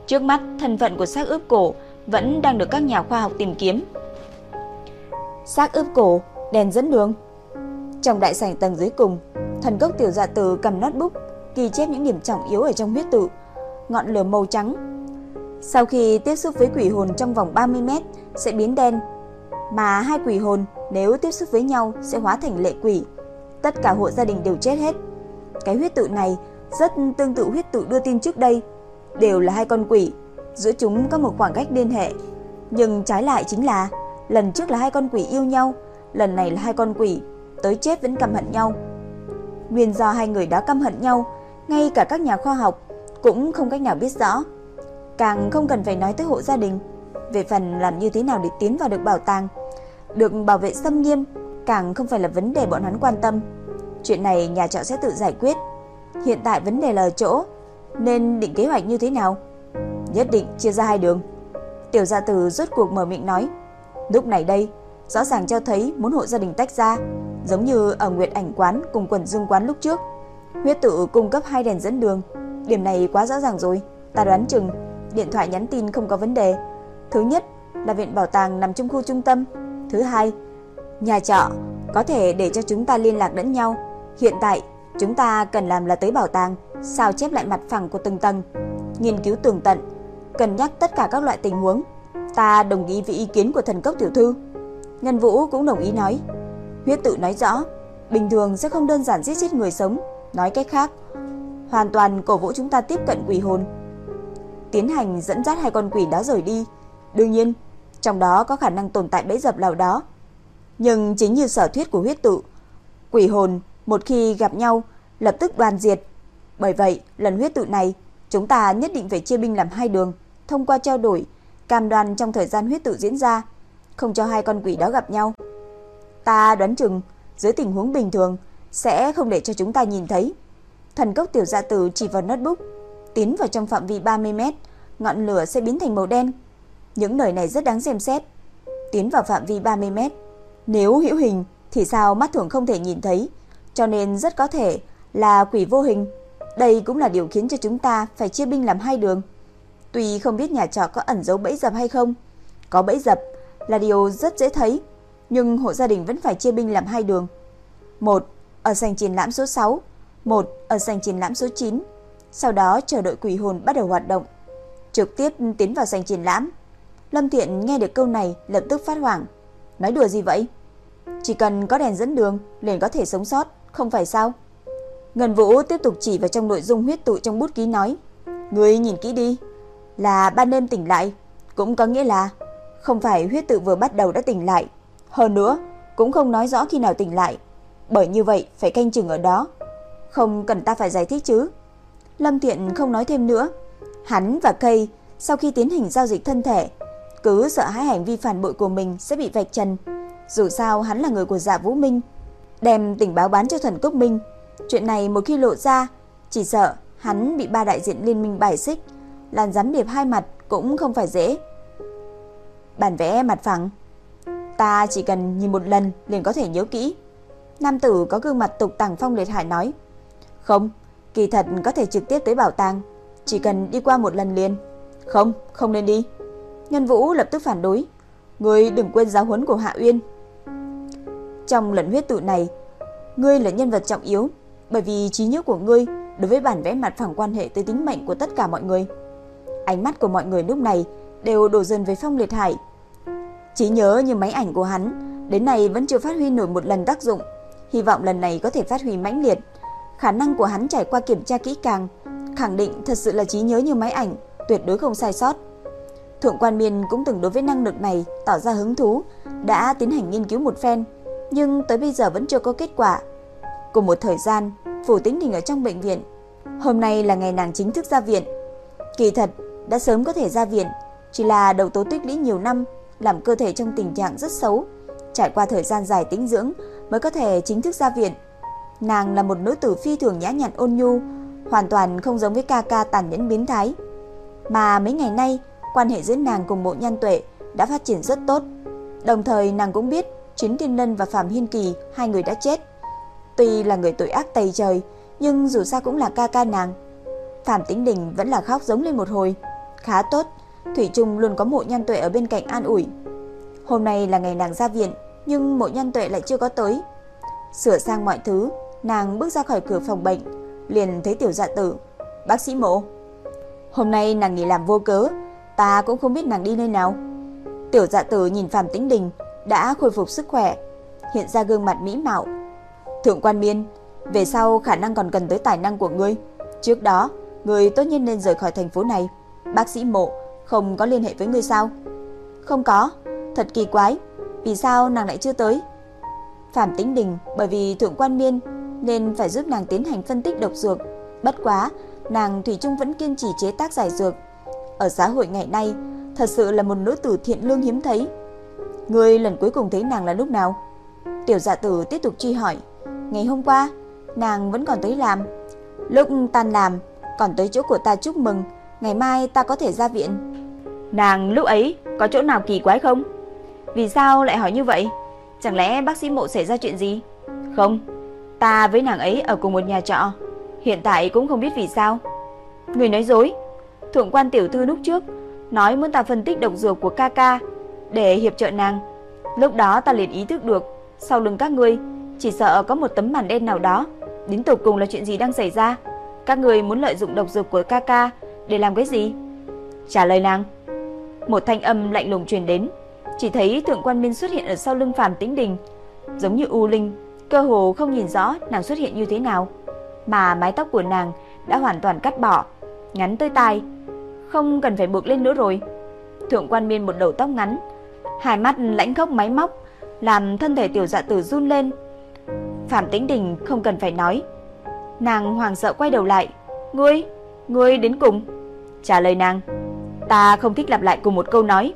Trước mắt, thân phận của xác ướp cổ vẫn đang được các nhà khoa học tìm kiếm. Xác ướp cổ, đèn dẫn đường. Trong đại sảnh tầng dưới cùng, thần cốc tiểu dạ tử cầm notebook, ghi chép những điểm trọng yếu ở trong huyết tự. Ngọn lửa màu trắng. Sau khi tiếp xúc với quỷ hồn trong vòng 30 mét sẽ biến đen, mà hai quỷ hồn nếu tiếp xúc với nhau sẽ hóa thành lệ quỷ. Tất cả hộ gia đình đều chết hết. Cái huyết tự này rất tương tự huyết tự đưa tin trước đây, đều là hai con quỷ, giữa chúng có một khoảng cách liên hệ. Nhưng trái lại chính là lần trước là hai con quỷ yêu nhau, lần này là hai con quỷ tới chết vẫn căm hận nhau. Nguyên do hai người đã căm hận nhau, ngay cả các nhà khoa học cũng không cách nào biết rõ. Càng không cần phải nói tới hộ gia đình. Về phần làm như thế nào để tiến vào được bảo tàng, được bảo vệ xâm nghiêm, càng không phải là vấn đề bọn hắn quan tâm. Chuyện này nhà trọ sẽ tự giải quyết. Hiện tại vấn đề là chỗ, nên định kế hoạch như thế nào? Nhất định chia ra hai đường. Tiểu gia tử rốt cuộc mở miệng nói. Lúc này đây, rõ ràng cho thấy muốn hộ gia đình tách ra, giống như ở Nguyệt Ảnh quán cùng quần Dương quán lúc trước. Huyết tự cung cấp hai đèn dẫn đường, điểm này quá rõ ràng rồi. Ta đoán chừng điện thoại nhắn tin không có vấn đề. Thứ nhất là viện bảo tàng nằm trong khu trung tâm, thứ hai, nhà trọ có thể để cho chúng ta liên lạc lẫn nhau. Hiện tại, chúng ta cần làm là tới bảo tàng, sao chép lại mặt phẳng của từng tầng, nghiên cứu tường tận, cân nhắc tất cả các loại tình huống. Ta đồng ý với ý kiến của thần cốc tiểu thư. Nhân Vũ cũng đồng ý nói. Huyết tự nói rõ, bình thường sẽ không đơn giản giết chết người sống, nói cách khác, hoàn toàn cổ vũ chúng ta tiếp cận quỷ hồn. Tiến hành dẫn dắt hai con quỷ đó rời đi. Đương nhiên, trong đó có khả năng tồn tại bẫy dập nào đó. Nhưng chính như sở thuyết của huyết tự, quỷ hồn một khi gặp nhau lập tức đoàn diệt. Bởi vậy, lần huyết tự này, chúng ta nhất định phải chia binh làm hai đường, thông qua trao đổi, cam đoan trong thời gian huyết tự diễn ra, không cho hai con quỷ đó gặp nhau. Ta đoán chừng, dưới tình huống bình thường, sẽ không để cho chúng ta nhìn thấy. Thần cốc tiểu dạ tử chỉ vào notebook, tiến vào trong phạm vi 30 mét, ngọn lửa sẽ biến thành màu đen. Những lời này rất đáng xem xét. Tiến vào phạm vi 30 mét, nếu hữu hình thì sao mắt thường không thể nhìn thấy, cho nên rất có thể là quỷ vô hình. Đây cũng là điều khiến cho chúng ta phải chia binh làm hai đường. Tuy không biết nhà trọ có ẩn giấu bẫy dập hay không, có bẫy dập là điều rất dễ thấy, nhưng hộ gia đình vẫn phải chia binh làm hai đường. Một ở sảnh triển lãm số 6, một ở sảnh triển lãm số 9. Sau đó chờ đội quỷ hồn bắt đầu hoạt động, trực tiếp tiến vào sảnh triển lãm. Lâm Thiện nghe được câu này lập tức phát hoảng. Nói đùa gì vậy? Chỉ cần có đèn dẫn đường liền có thể sống sót, không phải sao? Ngân Vũ tiếp tục chỉ vào trong nội dung huyết tụ trong bút ký nói. Ngươi nhìn kỹ đi, là ban đêm tỉnh lại, cũng có nghĩa là không phải huyết tự vừa bắt đầu đã tỉnh lại. Hơn nữa, cũng không nói rõ khi nào tỉnh lại. Bởi như vậy phải canh chừng ở đó. Không cần ta phải giải thích chứ. Lâm Thiện không nói thêm nữa. Hắn và Cây sau khi tiến hành giao dịch thân thể, cứ sợ hãi hành vi phản bội của mình sẽ bị vạch trần. Dù sao hắn là người của Dạ Vũ Minh, đem tình báo bán cho thần Cốc Minh. Chuyện này một khi lộ ra, chỉ sợ hắn bị ba đại diện liên minh bài xích, làn gián điệp hai mặt cũng không phải dễ. Bản vẽ mặt phẳng, ta chỉ cần nhìn một lần liền có thể nhớ kỹ. Nam tử có gương mặt tục tằng phong liệt hải nói, "Không, kỳ thật có thể trực tiếp tới bảo tàng, chỉ cần đi qua một lần liền." "Không, không nên đi." Nhân Vũ lập tức phản đối, "Ngươi đừng quên giáo huấn của Hạ Uyên." Trong lần huyết tụ này, ngươi là nhân vật trọng yếu, bởi vì trí nhớ của ngươi đối với bản vẽ mặt phẳng quan hệ tới tính mệnh của tất cả mọi người. Ánh mắt của mọi người lúc này đều đổ dần về Phong Liệt Hải. Chỉ nhớ như máy ảnh của hắn, đến nay vẫn chưa phát huy nổi một lần tác dụng, hy vọng lần này có thể phát huy mãnh liệt. Khả năng của hắn trải qua kiểm tra kỹ càng, khẳng định thật sự là trí nhớ như máy ảnh, tuyệt đối không sai sót. Thượng quan Miên cũng từng đối với năng lực này tỏ ra hứng thú, đã tiến hành nghiên cứu một phen, nhưng tới bây giờ vẫn chưa có kết quả. Cùng một thời gian, Phủ Tĩnh Đình ở trong bệnh viện. Hôm nay là ngày nàng chính thức ra viện. Kỳ thật, đã sớm có thể ra viện, chỉ là đầu tố tích lũy nhiều năm, làm cơ thể trong tình trạng rất xấu. Trải qua thời gian dài tĩnh dưỡng mới có thể chính thức ra viện. Nàng là một nữ tử phi thường nhã nhặn ôn nhu, hoàn toàn không giống với ca ca tàn nhẫn biến thái. Mà mấy ngày nay, quan hệ giữa nàng cùng Mộ Nhan Tuệ đã phát triển rất tốt. Đồng thời nàng cũng biết Chiến Thiên Lân và Phạm Hiên Kỳ hai người đã chết. Tuy là người tội ác tày trời, nhưng dù sao cũng là ca ca nàng. Phạm Tĩnh Đình vẫn là khóc giống lên một hồi. Khá tốt, Thủy Trung luôn có mộ nhân tuệ ở bên cạnh an ủi. Hôm nay là ngày nàng ra viện, nhưng mộ nhân tuệ lại chưa có tới. Sửa sang mọi thứ, nàng bước ra khỏi cửa phòng bệnh, liền thấy tiểu dạ tử. Bác sĩ mộ. Hôm nay nàng nghỉ làm vô cớ, ta cũng không biết nàng đi nơi nào. Tiểu dạ tử nhìn Phạm Tĩnh Đình, đã khôi phục sức khỏe, hiện ra gương mặt mỹ mạo. Thượng quan miên, về sau khả năng còn cần tới tài năng của ngươi. Trước đó, ngươi tốt nhất nên rời khỏi thành phố này. Bác sĩ mộ không có liên hệ với ngươi sao? Không có, thật kỳ quái, vì sao nàng lại chưa tới? Phạm Tĩnh Đình bởi vì thượng quan miên nên phải giúp nàng tiến hành phân tích độc dược. Bất quá, nàng Thủy Trung vẫn kiên trì chế tác giải dược. Ở xã hội ngày nay, thật sự là một nữ tử thiện lương hiếm thấy. Ngươi lần cuối cùng thấy nàng là lúc nào? Tiểu dạ tử tiếp tục truy hỏi. Ngày hôm qua, nàng vẫn còn tới làm. Lúc tan làm, còn tới chỗ của ta chúc mừng, ngày mai ta có thể ra viện. Nàng lúc ấy có chỗ nào kỳ quái không? Vì sao lại hỏi như vậy? Chẳng lẽ bác sĩ mộ xảy ra chuyện gì? Không, ta với nàng ấy ở cùng một nhà trọ. Hiện tại cũng không biết vì sao. Người nói dối. Thượng quan tiểu thư lúc trước nói muốn ta phân tích độc dược của Kaka để hiệp trợ nàng. Lúc đó ta liền ý thức được, sau lưng các ngươi chỉ sợ có một tấm màn đen nào đó. Đến tục cùng là chuyện gì đang xảy ra? Các người muốn lợi dụng độc dược của Kaka để làm cái gì? Trả lời nàng. Một thanh âm lạnh lùng truyền đến, chỉ thấy thượng quan Minh xuất hiện ở sau lưng Phạm Tĩnh Đình, giống như u linh, cơ hồ không nhìn rõ nàng xuất hiện như thế nào, mà mái tóc của nàng đã hoàn toàn cắt bỏ, ngắn tới tai, không cần phải buộc lên nữa rồi. Thượng quan Miên một đầu tóc ngắn, hai mắt lãnh khốc máy móc, làm thân thể tiểu dạ tử run lên. Phạm Tĩnh Đình không cần phải nói, nàng hoàng sợ quay đầu lại, "Ngươi, ngươi đến cùng?" Trả lời nàng, "Ta không thích lặp lại cùng một câu nói."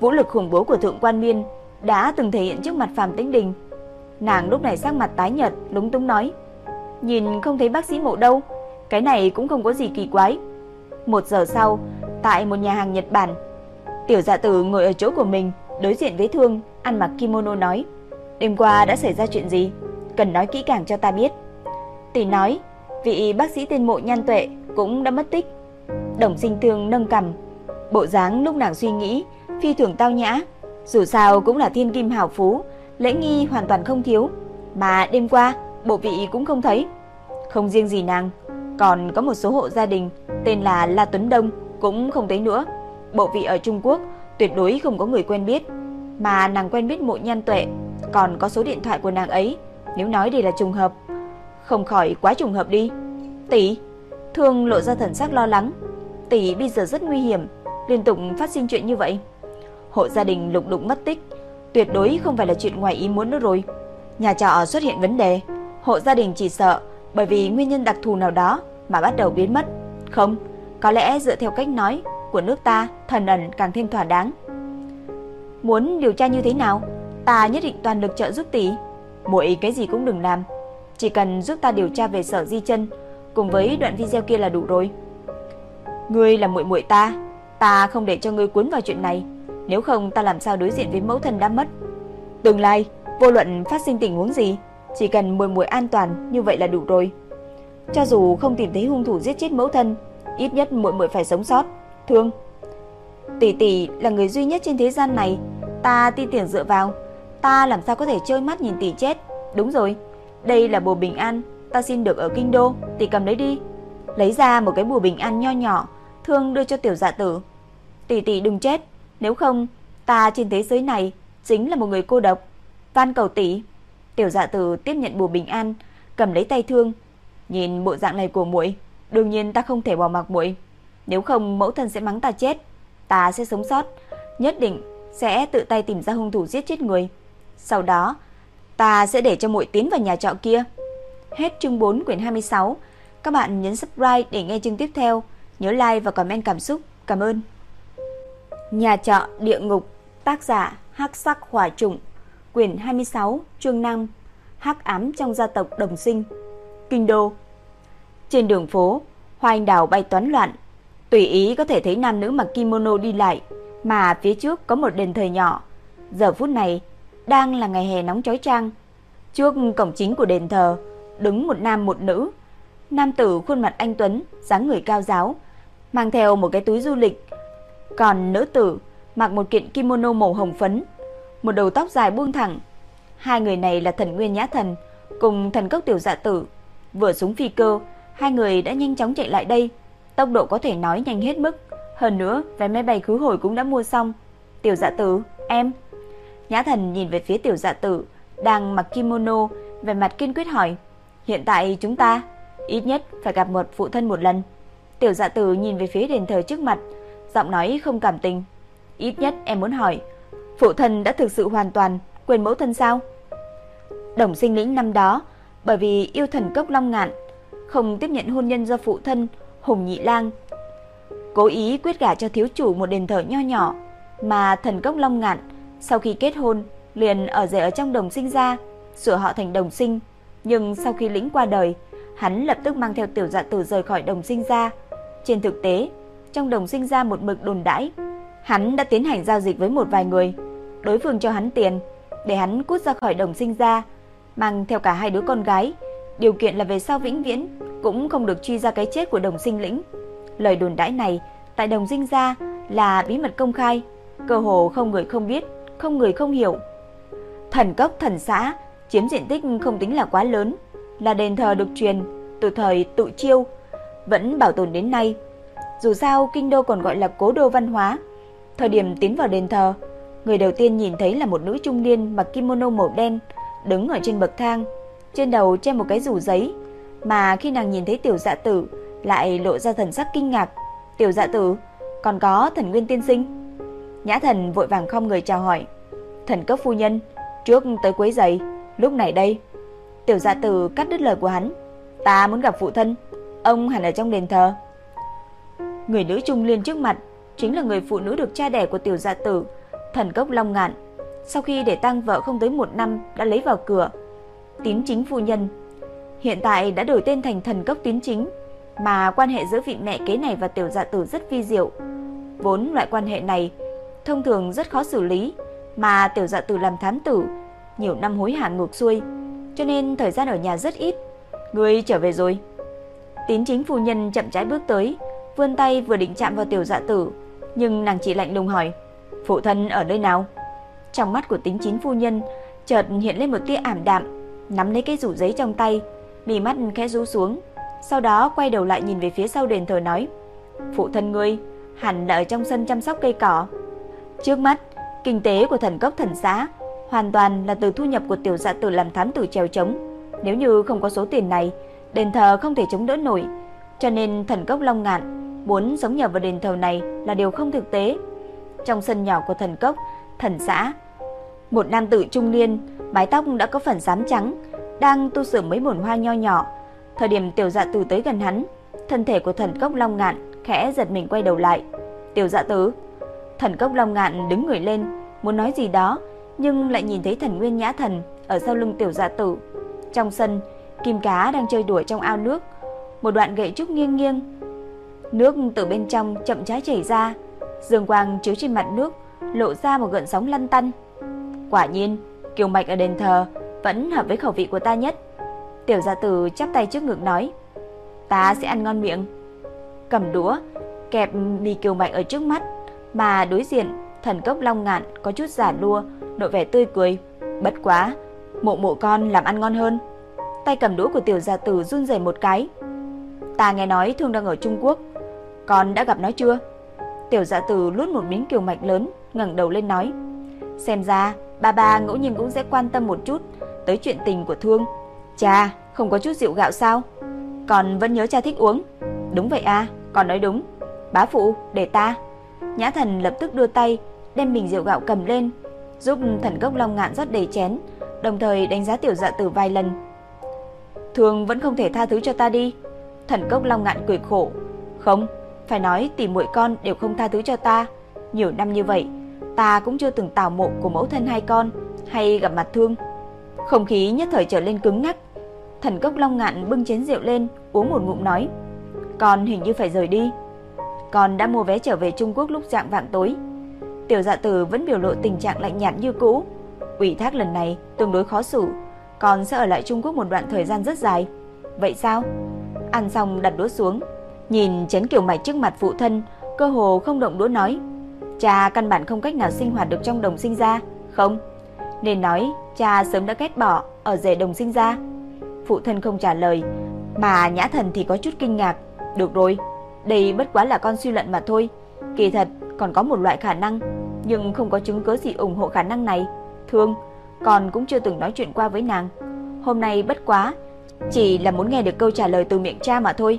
Vũ lực khủng bố của thượng quan Miên đã từng thể hiện trước mặt Phạm Tĩnh Đình. Nàng lúc này sắc mặt tái nhợt, lúng túng nói: "Nhìn không thấy bác sĩ Mộ đâu, cái này cũng không có gì kỳ quái." Một giờ sau, tại một nhà hàng Nhật Bản, Tiểu Dạ Tử ngồi ở chỗ của mình, đối diện với Thương, ăn mặc kimono nói: "Đêm qua đã xảy ra chuyện gì? Cần nói kỹ càng cho ta biết." Tỷ nói, vị bác sĩ tên Mộ Nhan Tuệ cũng đã mất tích. Đồng Sinh Thương nâng cằm, bộ dáng lúc nàng suy nghĩ phi thường tao nhã, dù sao cũng là thiên kim hào phú, lễ nghi hoàn toàn không thiếu, mà đêm qua bộ vị cũng không thấy. Không riêng gì nàng, còn có một số hộ gia đình tên là La Tuấn Đông cũng không thấy nữa. Bộ vị ở Trung Quốc tuyệt đối không có người quen biết, mà nàng quen biết Mộ Nhan Tuệ, còn có số điện thoại của nàng ấy, nếu nói đây là trùng hợp, không khỏi quá trùng hợp đi. Tỷ, Thương lộ ra thần sắc lo lắng. Tỷ bây giờ rất nguy hiểm, liên tục phát sinh chuyện như vậy hộ gia đình lục đục mất tích, tuyệt đối không phải là chuyện ngoài ý muốn nữa rồi. Nhà trọ xuất hiện vấn đề, hộ gia đình chỉ sợ bởi vì nguyên nhân đặc thù nào đó mà bắt đầu biến mất. Không, có lẽ dựa theo cách nói của nước ta, thần ẩn càng thêm thỏa đáng. Muốn điều tra như thế nào, ta nhất định toàn lực trợ giúp tỷ. Muội cái gì cũng đừng làm, chỉ cần giúp ta điều tra về Sở Di Chân cùng với đoạn video kia là đủ rồi. Ngươi là muội muội ta, ta không để cho ngươi cuốn vào chuyện này. Nếu không ta làm sao đối diện với mẫu thân đã mất? Tương lai Vô luận phát sinh tình huống gì Chỉ cần muội muội an toàn như vậy là đủ rồi. Cho dù không tìm thấy hung thủ giết chết mẫu thân Ít nhất muội muội phải sống sót. Thương. Tỷ tỷ là người duy nhất trên thế gian này Ta tin tưởng dựa vào. Ta làm sao có thể trơ mắt nhìn tỷ chết? Đúng rồi Đây là bùa bình an Ta xin được ở kinh đô Tỷ cầm lấy đi. Lấy ra một cái bùa bình an nho nhỏ Thương đưa cho tiểu dạ tử Tỷ tỷ đừng chết nếu không, ta trên thế giới này chính là một người cô độc. Van cầu tỷ. Tiểu Dạ Tử tiếp nhận bùa bình an, cầm lấy tay Thương, nhìn bộ dạng này của muội, đương nhiên ta không thể bỏ mặc muội. Nếu không mẫu thân sẽ mắng ta chết, ta sẽ sống sót, nhất định sẽ tự tay tìm ra hung thủ giết chết người. Sau đó, ta sẽ để cho muội tiến vào nhà trọ kia. Hết chương 4 quyển 26. Các bạn nhấn subscribe để nghe chương tiếp theo. Nhớ like và comment cảm xúc. Cảm ơn. Nhà trọ địa ngục, tác giả Hắc Sắc Hỏa Trùng, quyển 26, chương 5, Hắc ám trong gia tộc Đồng Sinh, Kinh đô. Trên đường phố, hoa anh đào bay toán loạn, tùy ý có thể thấy nam nữ mặc kimono đi lại, mà phía trước có một đền thờ nhỏ. Giờ phút này đang là ngày hè nóng chói chang. Trước cổng chính của đền thờ đứng một nam một nữ. Nam tử khuôn mặt anh tuấn, dáng người cao giáo, mang theo một cái túi du lịch còn nữ tử mặc một kiện kimono màu hồng phấn, một đầu tóc dài buông thẳng. Hai người này là thần Nguyên Nhã Thần cùng thần cốc tiểu dạ tử. Vừa xuống phi cơ, hai người đã nhanh chóng chạy lại đây. Tốc độ có thể nói nhanh hết mức. Hơn nữa, vé máy bay khứ hồi cũng đã mua xong. Tiểu dạ tử, em. Nhã thần nhìn về phía tiểu dạ tử, đang mặc kimono, vẻ mặt kiên quyết hỏi. Hiện tại chúng ta, ít nhất phải gặp một phụ thân một lần. Tiểu dạ tử nhìn về phía đền thờ trước mặt, giọng nói không cảm tình. Ít nhất em muốn hỏi, phụ thân đã thực sự hoàn toàn quên mẫu thân sao? Đồng sinh lĩnh năm đó, bởi vì yêu thần cốc Long Ngạn, không tiếp nhận hôn nhân do phụ thân Hùng Nhị Lang. Cố ý quyết gả cho thiếu chủ một đền thờ nho nhỏ, mà thần cốc Long Ngạn sau khi kết hôn liền ở rể ở trong đồng sinh ra, sửa họ thành đồng sinh. Nhưng sau khi lĩnh qua đời, hắn lập tức mang theo tiểu dạ tử rời khỏi đồng sinh ra. Trên thực tế, trong đồng sinh ra một mực đồn đãi. Hắn đã tiến hành giao dịch với một vài người, đối phương cho hắn tiền để hắn cút ra khỏi đồng sinh ra, mang theo cả hai đứa con gái, điều kiện là về sau vĩnh viễn cũng không được truy ra cái chết của đồng sinh lĩnh. Lời đồn đãi này tại đồng sinh ra là bí mật công khai, cơ hồ không người không biết, không người không hiểu. Thần cốc thần xã chiếm diện tích không tính là quá lớn, là đền thờ được truyền từ thời tự chiêu, vẫn bảo tồn đến nay. Dù sao kinh đô còn gọi là cố đô văn hóa. Thời điểm tiến vào đền thờ, người đầu tiên nhìn thấy là một nữ trung niên mặc kimono màu đen, đứng ở trên bậc thang, trên đầu che một cái rủ giấy, mà khi nàng nhìn thấy tiểu dạ tử lại lộ ra thần sắc kinh ngạc. "Tiểu dạ tử, còn có thần nguyên tiên sinh?" Nhã thần vội vàng không người chào hỏi. "Thần cấp phu nhân, trước tới quấy giày, lúc này đây." Tiểu dạ tử cắt đứt lời của hắn. "Ta muốn gặp phụ thân, ông hẳn ở trong đền thờ." Người nữ trung liên trước mặt chính là người phụ nữ được cha đẻ của tiểu dạ tử, thần cốc Long Ngạn. Sau khi để tang vợ không tới một năm đã lấy vào cửa, tín chính phu nhân. Hiện tại đã đổi tên thành thần cốc tín chính, mà quan hệ giữa vị mẹ kế này và tiểu dạ tử rất vi diệu. Vốn loại quan hệ này thông thường rất khó xử lý, mà tiểu dạ tử làm thám tử, nhiều năm hối hả ngược xuôi, cho nên thời gian ở nhà rất ít. Ngươi trở về rồi. Tín chính phu nhân chậm rãi bước tới, vươn tay vừa định chạm vào tiểu dạ tử, nhưng nàng chỉ lạnh lùng hỏi, phụ thân ở nơi nào? Trong mắt của tín chính phu nhân chợt hiện lên một tia ảm đạm, nắm lấy cái rủ giấy trong tay, mì mắt khẽ rũ xuống, sau đó quay đầu lại nhìn về phía sau đền thờ nói, phụ thân ngươi hẳn là ở trong sân chăm sóc cây cỏ. Trước mắt, kinh tế của thần cốc thần xã hoàn toàn là từ thu nhập của tiểu dạ tử làm thám tử trèo trống. Nếu như không có số tiền này, đền thờ không thể chống đỡ nổi, cho nên thần cốc Long Ngạn muốn sống nhờ vào đền thờ này là điều không thực tế. Trong sân nhỏ của thần cốc, thần xã, một nam tử trung niên, mái tóc đã có phần xám trắng, đang tu sửa mấy bồn hoa nho nhỏ. Thời điểm tiểu dạ tử tới gần hắn, thân thể của thần cốc long ngạn khẽ giật mình quay đầu lại. Tiểu dạ tử, thần cốc long ngạn đứng người lên, muốn nói gì đó, nhưng lại nhìn thấy thần nguyên nhã thần ở sau lưng tiểu dạ tử. Trong sân, kim cá đang chơi đùa trong ao nước, một đoạn gậy trúc nghiêng nghiêng Nước từ bên trong chậm rãi chảy ra, dương quang chiếu trên mặt nước, lộ ra một gợn sóng lăn tăn. Quả nhiên, kiều mạch ở đền thờ vẫn hợp với khẩu vị của ta nhất. Tiểu gia tử chắp tay trước ngực nói, ta sẽ ăn ngon miệng. Cầm đũa, kẹp mì kiều mạch ở trước mắt, mà đối diện thần cốc long ngạn có chút giả lua, nội vẻ tươi cười. Bất quá, mộ mộ con làm ăn ngon hơn. Tay cầm đũa của tiểu gia tử run rẩy một cái. Ta nghe nói thương đang ở Trung Quốc, con đã gặp nó chưa? Tiểu dạ tử lút một miếng kiều mạch lớn, ngẩng đầu lên nói. Xem ra, ba ba ngẫu nhiên cũng sẽ quan tâm một chút tới chuyện tình của Thương. Cha, không có chút rượu gạo sao? Còn vẫn nhớ cha thích uống. Đúng vậy à, con nói đúng. Bá phụ, để ta. Nhã thần lập tức đưa tay, đem bình rượu gạo cầm lên, giúp thần gốc long ngạn rót đầy chén, đồng thời đánh giá tiểu dạ tử vài lần. Thường vẫn không thể tha thứ cho ta đi. Thần cốc long ngạn cười khổ. Không, phải nói tỷ muội con đều không tha thứ cho ta. Nhiều năm như vậy, ta cũng chưa từng tào mộ của mẫu thân hai con hay gặp mặt thương. Không khí nhất thời trở lên cứng ngắc. Thần cốc long ngạn bưng chén rượu lên, uống một ngụm nói. Con hình như phải rời đi. Con đã mua vé trở về Trung Quốc lúc dạng vạng tối. Tiểu dạ tử vẫn biểu lộ tình trạng lạnh nhạt như cũ. Ủy thác lần này tương đối khó xử. Con sẽ ở lại Trung Quốc một đoạn thời gian rất dài. Vậy sao? Ăn xong đặt đũa xuống, Nhìn chén kiểu mạch trước mặt phụ thân, cơ hồ không động đũa nói. Cha căn bản không cách nào sinh hoạt được trong đồng sinh ra, không? Nên nói cha sớm đã ghét bỏ ở rể đồng sinh ra. Phụ thân không trả lời, mà nhã thần thì có chút kinh ngạc. Được rồi, đây bất quá là con suy luận mà thôi. Kỳ thật còn có một loại khả năng, nhưng không có chứng cứ gì ủng hộ khả năng này. Thương, còn cũng chưa từng nói chuyện qua với nàng. Hôm nay bất quá, chỉ là muốn nghe được câu trả lời từ miệng cha mà thôi.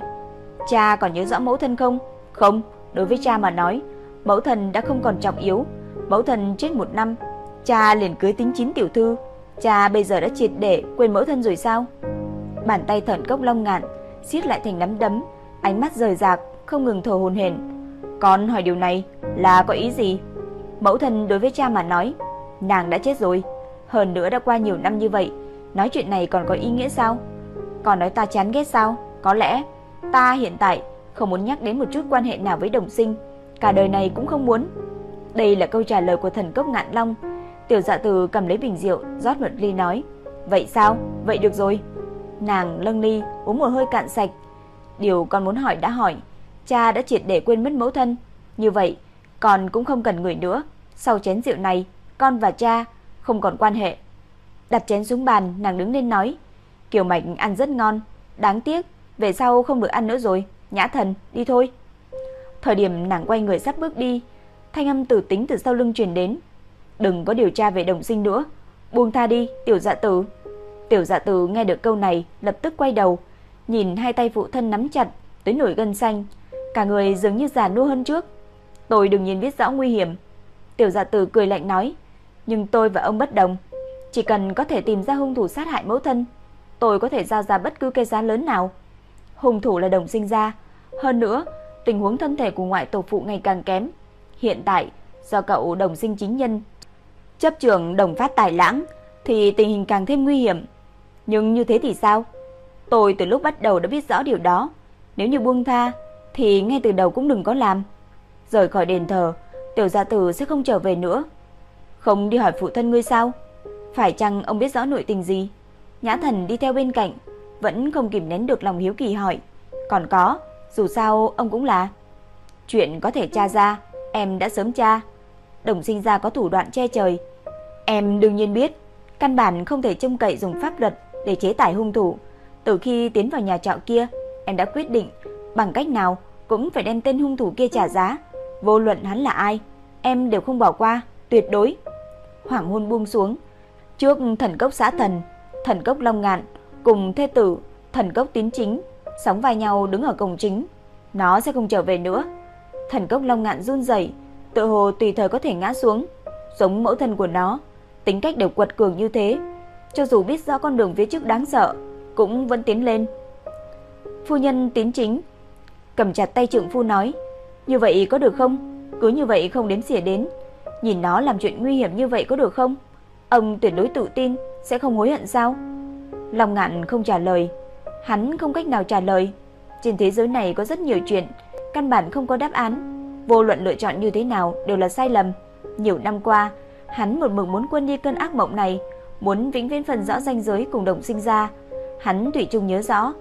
Cha còn nhớ rõ mẫu thân không? Không, đối với cha mà nói, mẫu thân đã không còn trọng yếu. Mẫu thân chết một năm, cha liền cưới tính chín tiểu thư. Cha bây giờ đã triệt để quên mẫu thân rồi sao? Bàn tay thận cốc long ngạn, siết lại thành nắm đấm, ánh mắt rời rạc, không ngừng thở hồn hển. Con hỏi điều này là có ý gì? Mẫu thân đối với cha mà nói, nàng đã chết rồi. Hơn nữa đã qua nhiều năm như vậy, nói chuyện này còn có ý nghĩa sao? Còn nói ta chán ghét sao? Có lẽ Ta hiện tại không muốn nhắc đến một chút quan hệ nào với đồng sinh, cả đời này cũng không muốn. Đây là câu trả lời của thần cốc ngạn long. Tiểu dạ từ cầm lấy bình rượu, rót một ly nói. Vậy sao? Vậy được rồi. Nàng lâng ly, uống một hơi cạn sạch. Điều con muốn hỏi đã hỏi. Cha đã triệt để quên mất mẫu thân. Như vậy, con cũng không cần người nữa. Sau chén rượu này, con và cha không còn quan hệ. Đặt chén xuống bàn, nàng đứng lên nói. Kiều Mạch ăn rất ngon. Đáng tiếc, về sau không được ăn nữa rồi. Nhã thần, đi thôi. Thời điểm nàng quay người sắp bước đi, thanh âm tử tính từ sau lưng truyền đến. Đừng có điều tra về đồng sinh nữa. Buông tha đi, tiểu dạ tử. Tiểu dạ tử nghe được câu này, lập tức quay đầu, nhìn hai tay phụ thân nắm chặt, tới nổi gân xanh. Cả người dường như già nua hơn trước. Tôi đừng nhìn biết rõ nguy hiểm. Tiểu dạ tử cười lạnh nói, nhưng tôi và ông bất đồng. Chỉ cần có thể tìm ra hung thủ sát hại mẫu thân, tôi có thể giao ra bất cứ cái giá lớn nào. Hung thủ là đồng sinh ra, hơn nữa, tình huống thân thể của ngoại tổ phụ ngày càng kém. Hiện tại, do cậu đồng sinh chính nhân chấp trưởng đồng phát tài lãng thì tình hình càng thêm nguy hiểm. Nhưng như thế thì sao? Tôi từ lúc bắt đầu đã biết rõ điều đó. Nếu như buông tha thì ngay từ đầu cũng đừng có làm. Rời khỏi đền thờ, tiểu gia tử sẽ không trở về nữa. Không đi hỏi phụ thân ngươi sao? Phải chăng ông biết rõ nội tình gì? Nhã thần đi theo bên cạnh, vẫn không kìm nén được lòng hiếu kỳ hỏi. Còn có, dù sao ông cũng là. Chuyện có thể tra ra, em đã sớm tra. Đồng sinh ra có thủ đoạn che trời. Em đương nhiên biết, căn bản không thể trông cậy dùng pháp luật để chế tải hung thủ. Từ khi tiến vào nhà trọ kia, em đã quyết định bằng cách nào cũng phải đem tên hung thủ kia trả giá. Vô luận hắn là ai, em đều không bỏ qua, tuyệt đối. Hoàng hôn buông xuống, trước thần cốc xã thần, thần cốc Long Ngạn cùng thê tử thần cốc Tín Chính sóng vai nhau đứng ở cổng chính. Nó sẽ không trở về nữa. Thần cốc Long Ngạn run rẩy, tự hồ tùy thời có thể ngã xuống, giống mẫu thân của nó, tính cách đều quật cường như thế, cho dù biết rõ con đường phía trước đáng sợ, cũng vẫn tiến lên. Phu nhân Tín Chính cầm chặt tay trưởng phu nói, "Như vậy có được không? Cứ như vậy không đếm xỉa đến, nhìn nó làm chuyện nguy hiểm như vậy có được không? Ông tuyệt đối tự tin sẽ không hối hận sao?" Long Ngạn không trả lời, hắn không cách nào trả lời. Trên thế giới này có rất nhiều chuyện, căn bản không có đáp án, vô luận lựa chọn như thế nào đều là sai lầm. Nhiều năm qua, hắn một mực muốn quên đi cơn ác mộng này, muốn vĩnh viễn phần rõ ranh giới cùng đồng sinh ra. Hắn tùy chung nhớ rõ,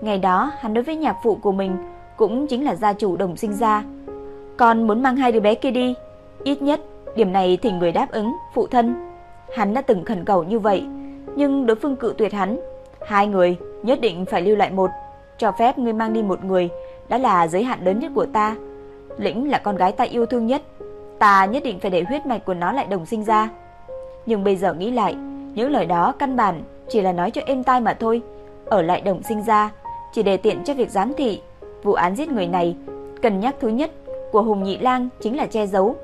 ngày đó hắn đối với nhạc phụ của mình cũng chính là gia chủ đồng sinh ra. Con muốn mang hai đứa bé kia đi, ít nhất điểm này thì người đáp ứng, phụ thân. Hắn đã từng khẩn cầu như vậy, nhưng đối phương cự tuyệt hắn. Hai người nhất định phải lưu lại một, cho phép ngươi mang đi một người đã là giới hạn lớn nhất của ta. Lĩnh là con gái ta yêu thương nhất, ta nhất định phải để huyết mạch của nó lại đồng sinh ra. Nhưng bây giờ nghĩ lại, những lời đó căn bản chỉ là nói cho êm tai mà thôi. Ở lại đồng sinh ra, chỉ để tiện cho việc giám thị. Vụ án giết người này, cần nhắc thứ nhất của Hùng Nhị Lang chính là che giấu.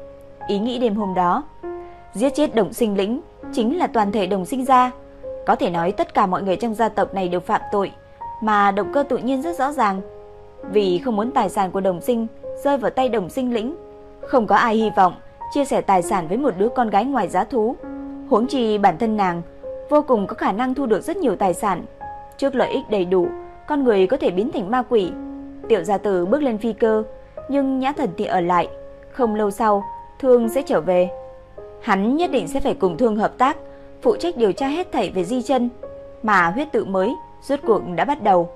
Ý nghĩ đêm hôm đó, giết chết đồng sinh lĩnh chính là toàn thể đồng sinh gia. Có thể nói tất cả mọi người trong gia tộc này đều phạm tội, mà động cơ tự nhiên rất rõ ràng. Vì không muốn tài sản của đồng sinh rơi vào tay đồng sinh lĩnh, không có ai hy vọng chia sẻ tài sản với một đứa con gái ngoài giá thú. Huống chi bản thân nàng vô cùng có khả năng thu được rất nhiều tài sản. Trước lợi ích đầy đủ, con người có thể biến thành ma quỷ. Tiểu gia tử bước lên phi cơ, nhưng nhã thần thì ở lại. Không lâu sau, Thương sẽ trở về. Hắn nhất định sẽ phải cùng Thương hợp tác, phụ trách điều tra hết thảy về di chân, mà huyết tự mới rốt cuộc đã bắt đầu.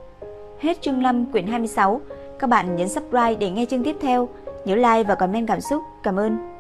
Hết chương 5 quyển 26, các bạn nhấn subscribe để nghe chương tiếp theo, nhớ like và comment cảm xúc. Cảm ơn.